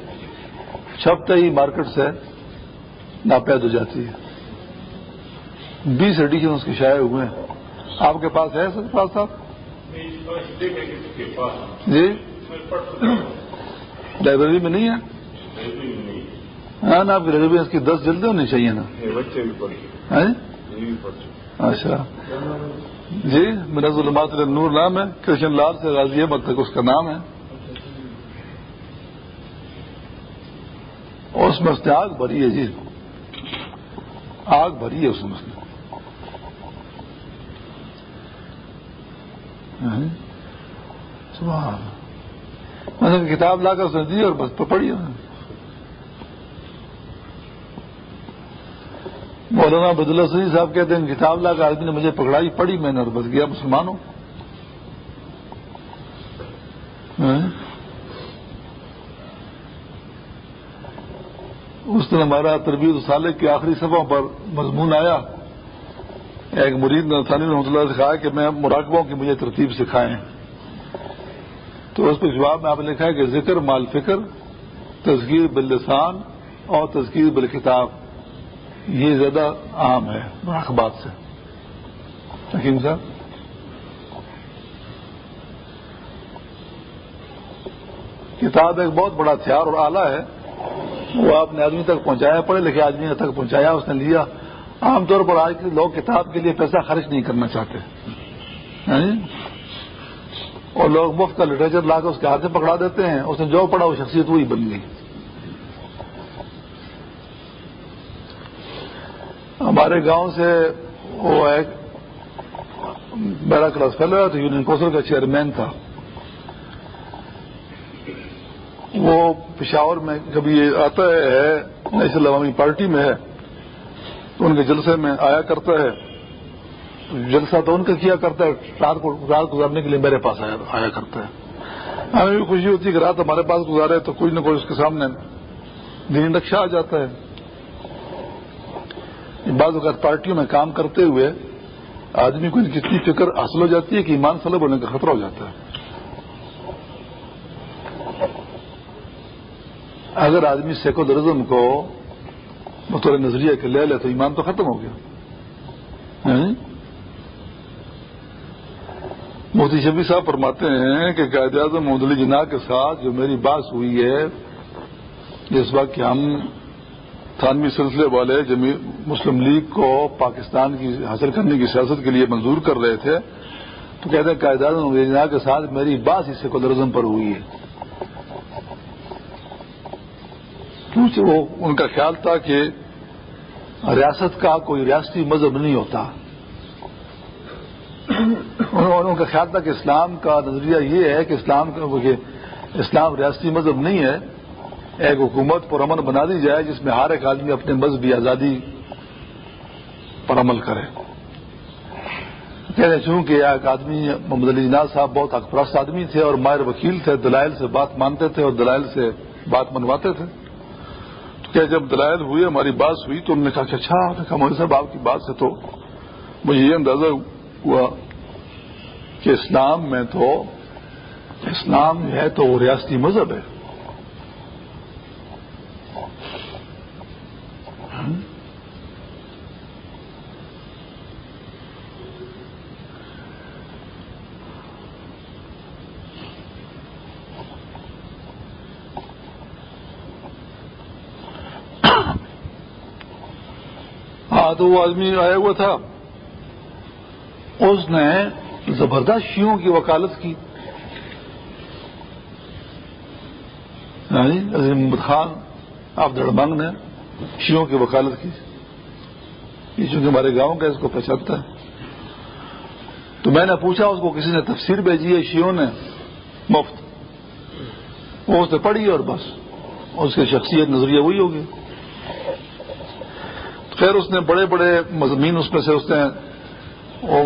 چھپتے ہی مارکیٹ سے ناپید ہو جاتی ہے۔ بیس ایڈیشن اس کے شائع ہوئے ہیں۔ آپ کے پاس ہے سر صاحب؟ کے جی؟ لائبریری میں نہیں ہے؟ ہاں نا، آپ کی لائبریری میں اس کی دس جلدی ہونی چاہیے نا۔ بچے بھی اچھا۔ جی میرا ظلمات نور نام ہے، کرشن لال سے غازی احمد تک اس کا نام ہے۔ اور اس میں آگ بھری ہے جی۔ آگ بھری ہے اس میں سبحان کتاب لا کر اس نے دی اور بس پڑھی مولانا عبداللہ سری صاحب کہتے ہیں، کتاب لا کر آدمی نے مجھے پکڑائی، پڑھی میں نے اور بس گیا مسلمان ہوں اس دن ہمارا تربیت سالے کی آخری صفحوں پر مضمون آیا۔ ایک مرید نے ثانی رحمۃ اللہ سے کہا کہ میں مراقبوں کی مجھے ترتیب سکھائیں۔ تو اس پہ جواب میں آپ نے لکھا ہے کہ ذکر مال فکر، تذکیر باللسان اور تذکیر بالکتاب۔ یہ زیادہ عام ہے مراقبات سے۔ حکیم صاحب؟ کتاب ایک بہت بڑا ہتھیار اور آلہ ہے۔ وہ آپ نے آدمی تک پہنچایا، پڑھے لکھے آدمی تک پہنچایا، اس نے لیا۔ عام طور پر آج کے لوگ کتاب کے لیے پیسہ خرچ نہیں کرنا چاہتے۔ یعنی؟ اور لوگ مفت کا لٹریچر لا کے اس کے ہاتھ سے پکڑا دیتے ہیں، اس نے جو پڑھا وہ شخصیت وہی بن گئی۔ ہمارے گاؤں سے وہ ایک میرا کلاس فیلو تو یونین کونسل کا چیئرمین تھا۔ وہ پشاور میں کبھی آتا ہے، نیشنل عوامی پارٹی میں ہے۔ تو ان کے جلسے میں آیا کرتا ہے۔ جلسہ تو ان کا کیا کرتا ہے، رات کو رات گزارنے کے لیے میرے پاس آیا آیا کرتا ہے۔ ہمیں بھی خوشی ہوتی ہے کہ رات ہمارے پاس گزارے تو کوئی نہ کوئی اس کے سامنے دین نقشہ آ جاتا ہے۔ بعض اوقات پارٹیوں میں کام کرتے ہوئے آدمی کو ان کی اتنی فکر حاصل ہو جاتی ہے کہ ایمان سلب ہونے کا خطرہ ہو جاتا ہے۔ اگر آدمی سیکولرزم کو بطور نظریہ کے لے لے تو ایمان تو ختم ہو گیا ہیں؟ مفتی شبی صاحب فرماتے ہیں کہ قائد اعظم محمد علی جناح کے ساتھ جو میری بات ہوئی ہے، جس وقت کہ ہم تھانوی سلسلے والے مسلم لیگ کو پاکستان کی حاصل کرنے کی سیاست کے لیے منظور کر رہے تھے، تو کہتے ہیں قائد اعظم محمد علی جناح کے ساتھ میری بات ہی سیکولرزم پر ہوئی ہے کیونکہ وہ ان کا خیال تھا کہ ریاست کا کوئی ریاستی مذہب نہیں ہوتا۔ ان کا خیال تھا کہ اسلام کا نظریہ یہ ہے کہ اسلام کا اسلام ریاستی مذہب نہیں ہے۔ ایک حکومت پر امن بنا دی جائے جس میں ہر ایک آدمی اپنے مذہبی آزادی پر عمل کرے۔ کہتے چونکہ ایک آدمی، محمد علی جناز صاحب بہت حق آدمی تھے اور ماہر وکیل تھے، دلائل سے بات مانتے تھے اور دلائل سے بات منواتے تھے۔ کہ جب دلائل ہوئی ہماری بات ہوئی تو انہوں نے کہا کہ اچھا کہا مودی صاحب آپ کی بات سے تو مجھے یہ اندازہ ہوا کہ اسلام میں تو، اسلام ہے تو وہ ریاستی مذہب ہے۔ تو وہ آدمی آیا ہوا تھا۔ اس نے زبردست شیوں کی وکالت کی۔ یعنی عظیم محمد خان، آپ دڑبنگ نے شیوں کی وکالت کی۔ یہ چونکہ ہمارے گاؤں کا اس کو پہچانتا ہے۔ تو میں نے پوچھا، اس کو کسی نے تفسیر بھیجی ہے، شیوں نے؟ مفت۔ وہ اس نے پڑھی اور بس، اس کی شخصیت، نظریہ وہی ہوگی پھر اس نے بڑے بڑے مضمین اس میں سے اس نے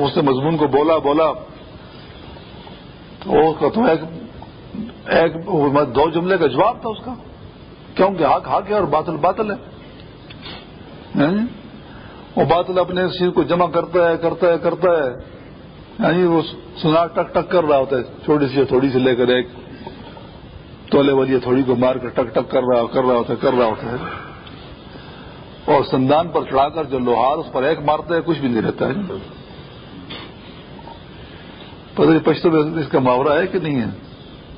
اس نے مضمون کو بولا بولا۔ تو ایک ایک دو جملے کا جواب تھا اس کا۔ کیونکہ حق حق ہے اور باطل باطل ہے۔ ہاں جی؟ وہ باطل اپنے اس چیز کو جمع کرتا ہے کرتا ہے کرتا ہے۔ یعنی وہ سنا، ٹک ٹک کر رہا ہوتا ہے۔ چھوٹی سی تھوڑی سی لے کر ایک تولے والی تھوڑی کو مار کر ٹک ٹک کر رہا کر رہا ہوتا ہے، کر رہا ہوتا ہے۔ اور سندان پر چڑھا کر جو لوہار اس پر ایک مارتا ہے کچھ بھی نہیں رہتا ہے۔ پتہ پشتو میں اس کا محاورہ ہے کہ نہیں ہے؟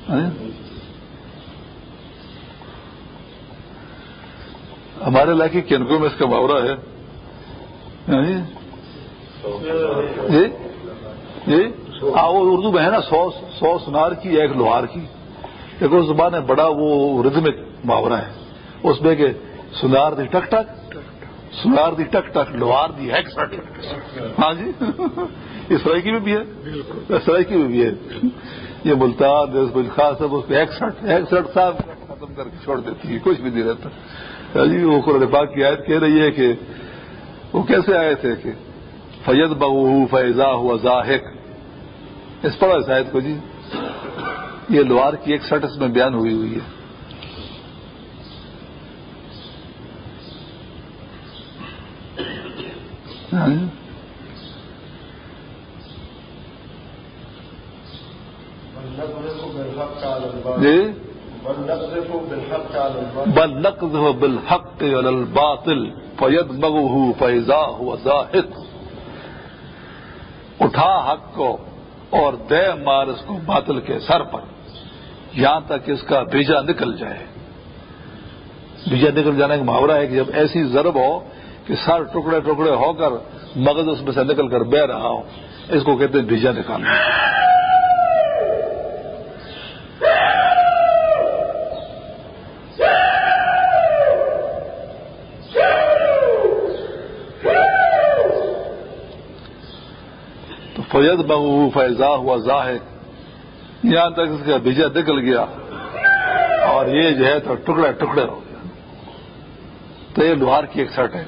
ہاں؟ ہمارے علاقے کینکوں میں اس کا محاورہ ہے۔ ہاں؟ جی؟ جی؟ ہاں، وہ اردو میں ہے نا، سو سو سنار کی، ایک لوہار کی۔ ایک اس زبان ہے بڑا وہ ردمک محاورہ ہے۔ اس میں کہ سنار دی ٹک ٹک سنار دی ٹک ٹک لوہار دی سٹ ہاں جی؟ یہ سرائکی میں بھی ہے؟ سرائکی میں بھی ہے۔ یہ ملتان خاص ہے اس کو ایک سٹ ایک سٹ صاحب ختم کر کے چھوڑ دیتی ہے کچھ بھی نہیں رہتا۔ ہاں جی وہ قرآن پاک کی آیت کہہ رہی ہے کہ وہ کیسے آئے تھے کہ فیض بہو فیضا ہوا ذاہک اس پڑھا اس آیت کو جی۔ یہ لوہار کی ایک سٹ اس میں بیان ہوئی ہوئی ہے۔ ہاں۔ جی؟ جی بل نقض بالحق على الباطل فيدمغه فاذا هو زاهق اٹھا حق کو اور دے مار اس کو باطل کے سر پر۔ یہاں تک اس کا بیجا نکل جائے۔ بیجا نکل جانے کا محاورہ ہے کہ جب ایسی ضرب ہو کہ سر ٹکڑے ٹکڑے ہو کر مغز اس میں سے نکل کر بہ رہا ہو اس کو کہتے ہیں بیجا نکالنا۔ فید بہو فیضا ہوا ظاہر۔ یہاں تک اس کا بیجا نکل گیا۔ اور یہ جو ہے تو ٹکڑے ٹکڑے ہو۔ گیا تو یہ لوہار کی ایک سٹ ہے۔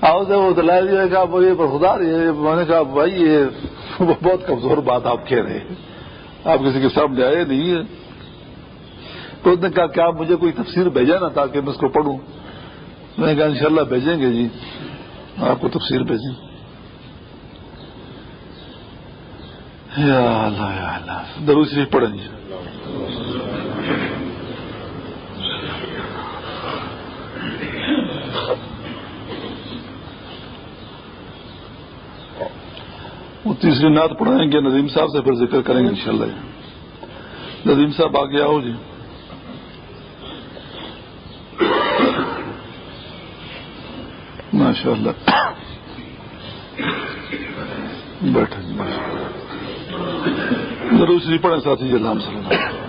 آؤ وہ دلائل جو ہے کہ یہ خدا میں نے کہا بھائی، یہ بہت کمزور بات آپ کہہ رہے ہیں۔ آپ کسی کے سامنے آئے نہیں ہے تو اس نے کہا کہ آپ مجھے کوئی تفسیر بھیجا نا تاکہ میں اس کو پڑھوں۔ میں نے کہا، انشاءاللہ بھیجیں گے جی۔ آپ کو تفسیر بھیجیں۔ یا اللہ یا اللہ۔ درو شریف پڑھیں گے۔ وہ تیسری نعت پڑھائیں گے ندیم صاحب سے پھر ذکر کریں گے انشاءاللہ۔ ندیم صاحب آ گیا ہو جی ماشاء اللہ بیٹھے ضرور سی پڑھیں ساتھی جی نام صلی اللہ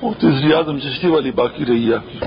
اور تیسری آدم چشتی والی باقی رہی آپ کی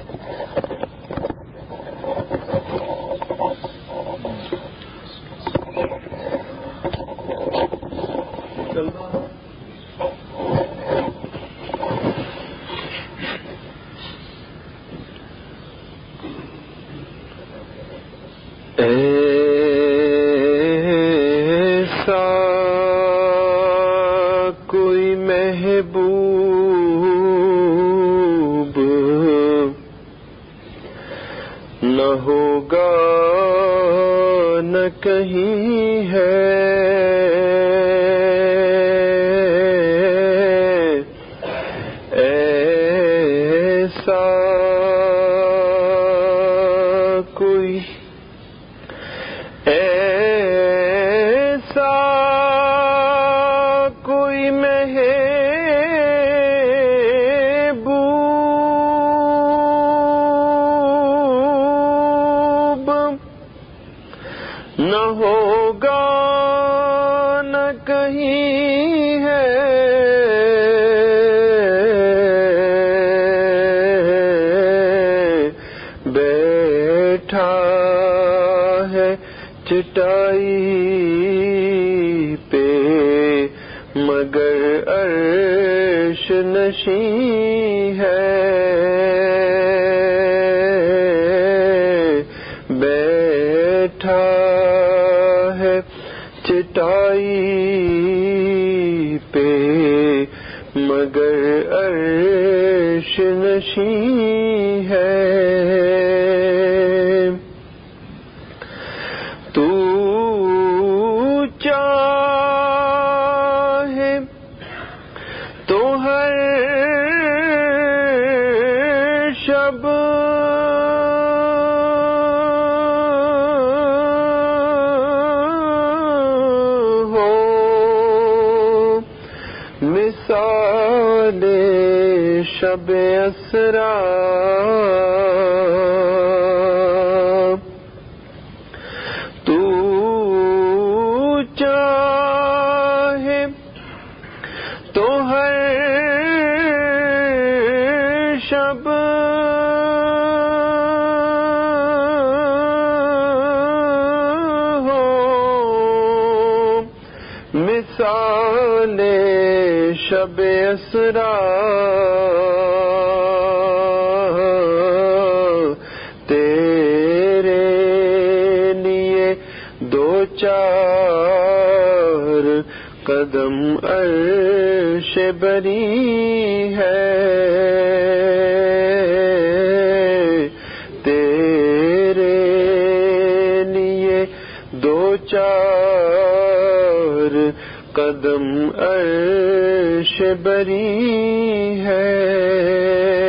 شب اسرا تو چاہے تو ہر شب ہو مثال شب اسرا قدم عرش بری ہے۔ تیرے لیے دو چار قدم عرش بری ہے۔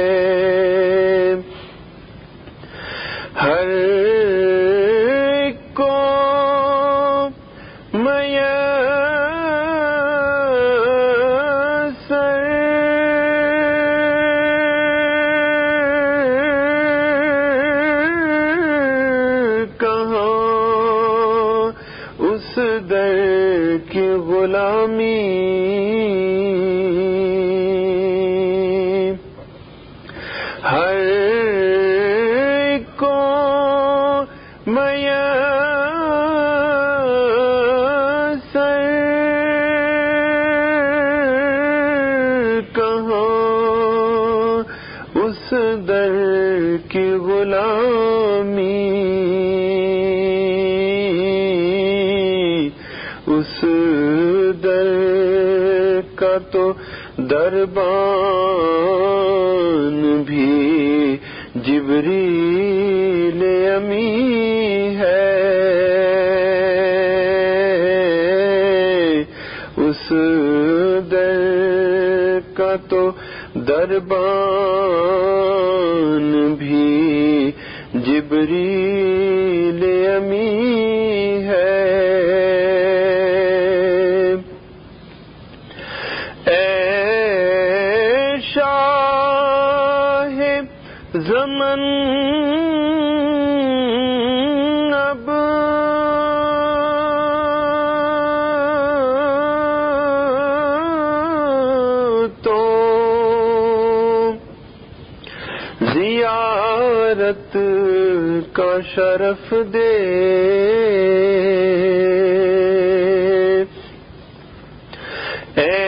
دربان بھی جبریل امی ہے۔ اس در کا تو دربان بھی جبریل کا شرف دے۔ اے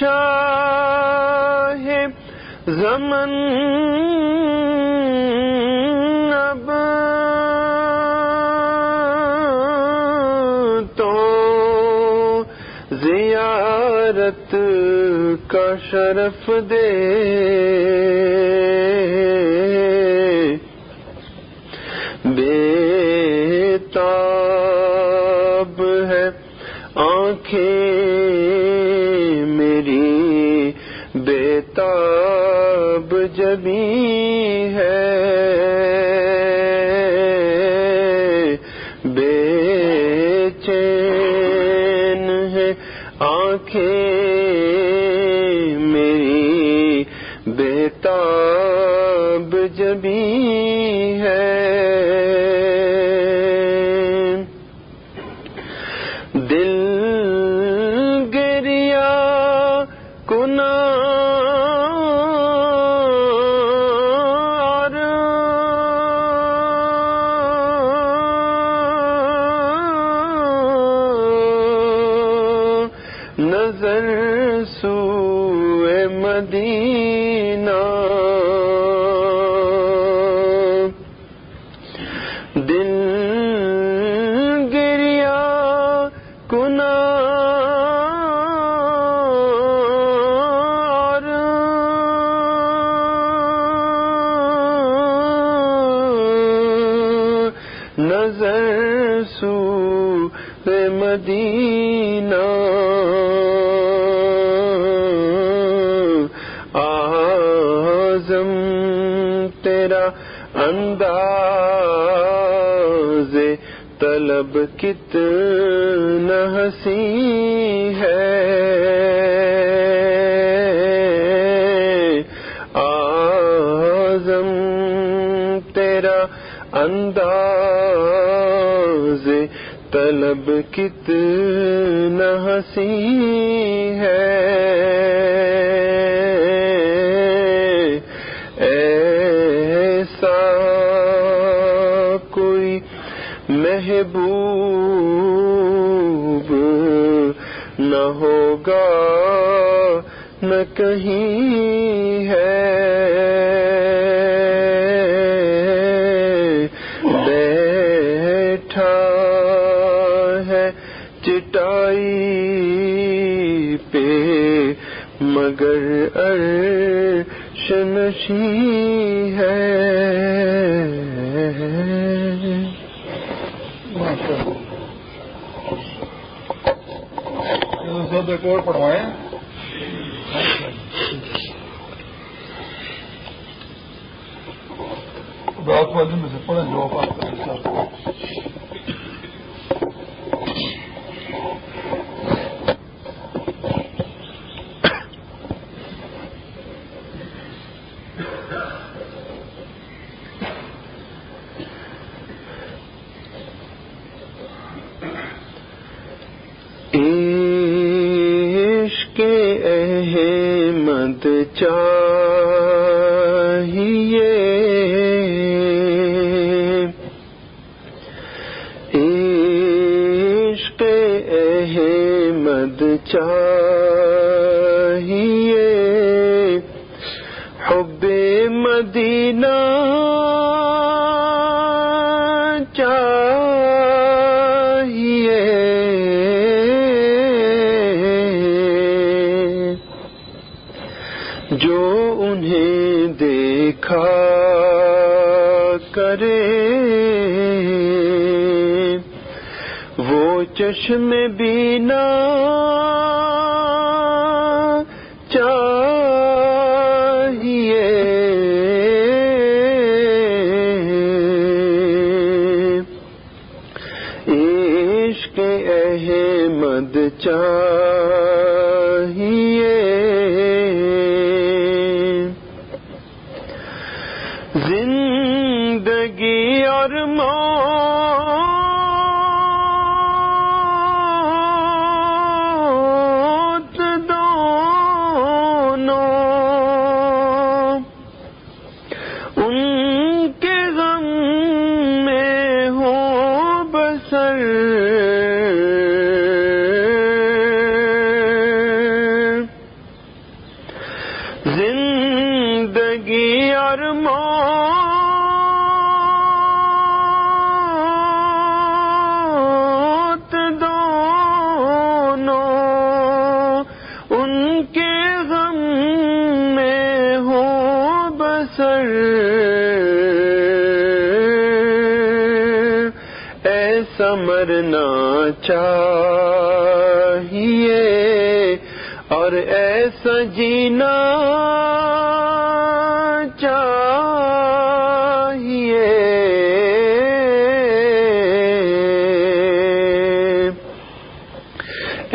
شاہ زمن اب تو زیارت کا شرف دے۔ بھی ہے۔ بے چین ہے آنکھیں میری بیتاب جبی کتنا ہنسی ہے۔ آزم تیرا انداز طلب کتنا ہنسی نہ کہیں ہے بیٹھا ہے چٹائی پہ مگر عرش نشی ہے۔ صدر کو پڑھوائیں۔ بہت والے میں سے پڑھیں جو آپ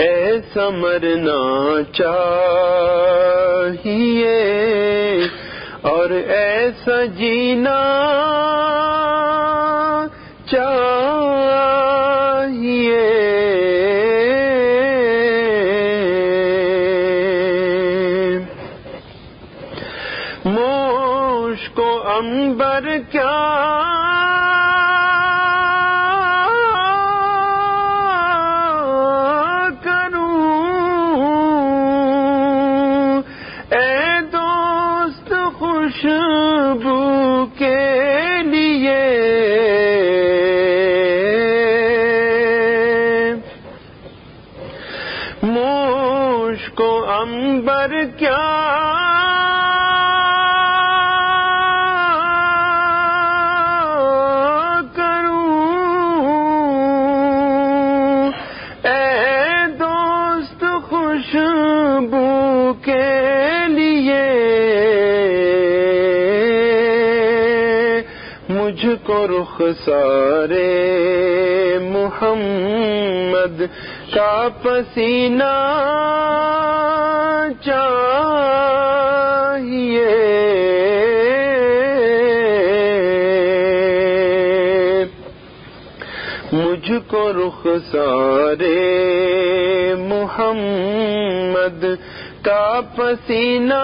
اے سمرنا چاہیے اور ایسا جینا رخسارے محمد کا پسینہ چاہیے۔ مجھ کو رخسارے محمد کا پسینہ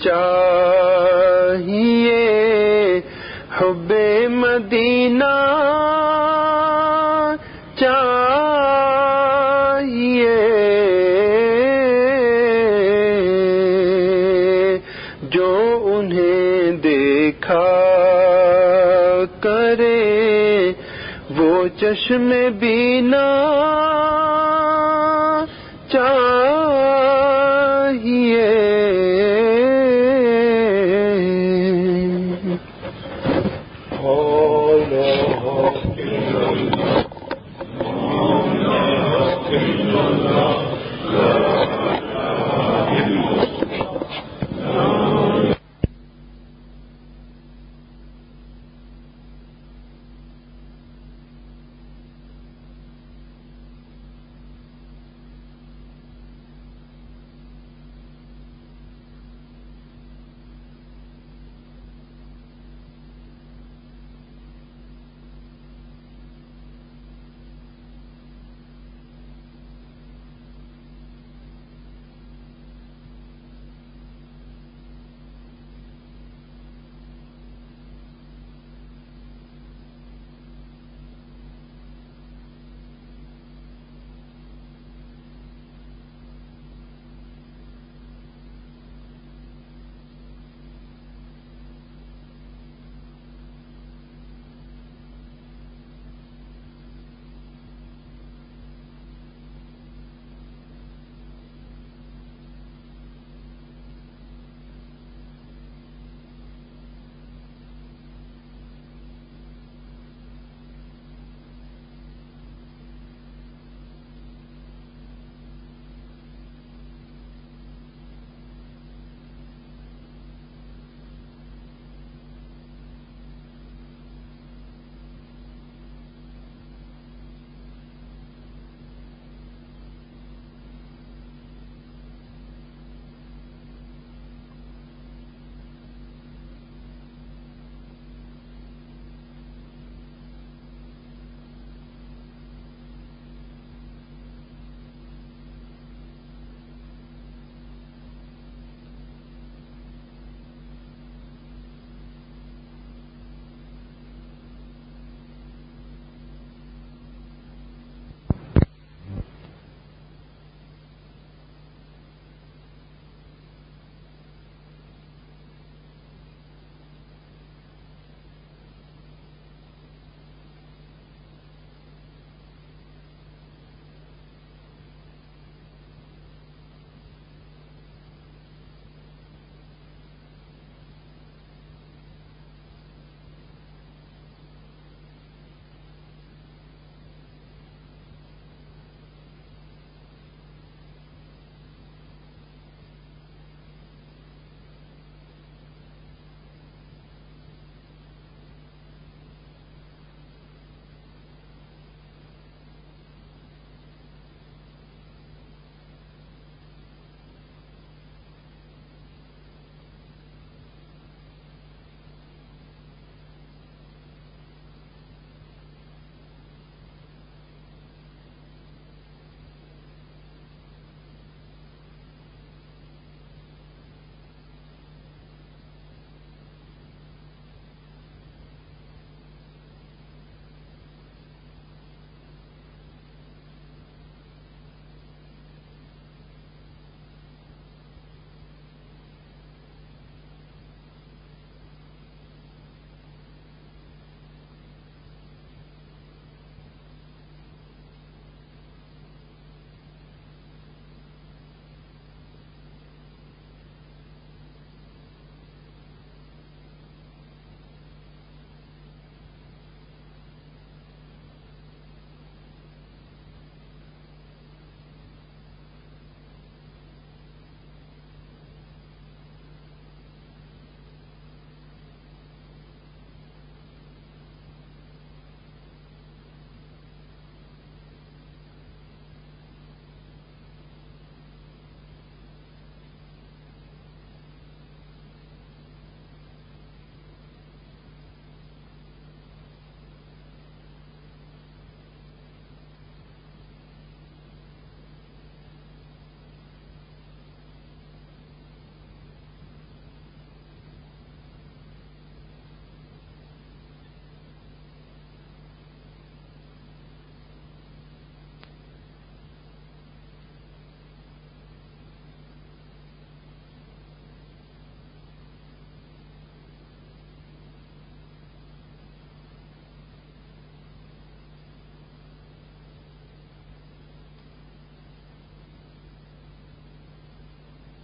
چاہیے حب مدینہ چاہیے جو انہیں دیکھا کرے وہ چشم بینا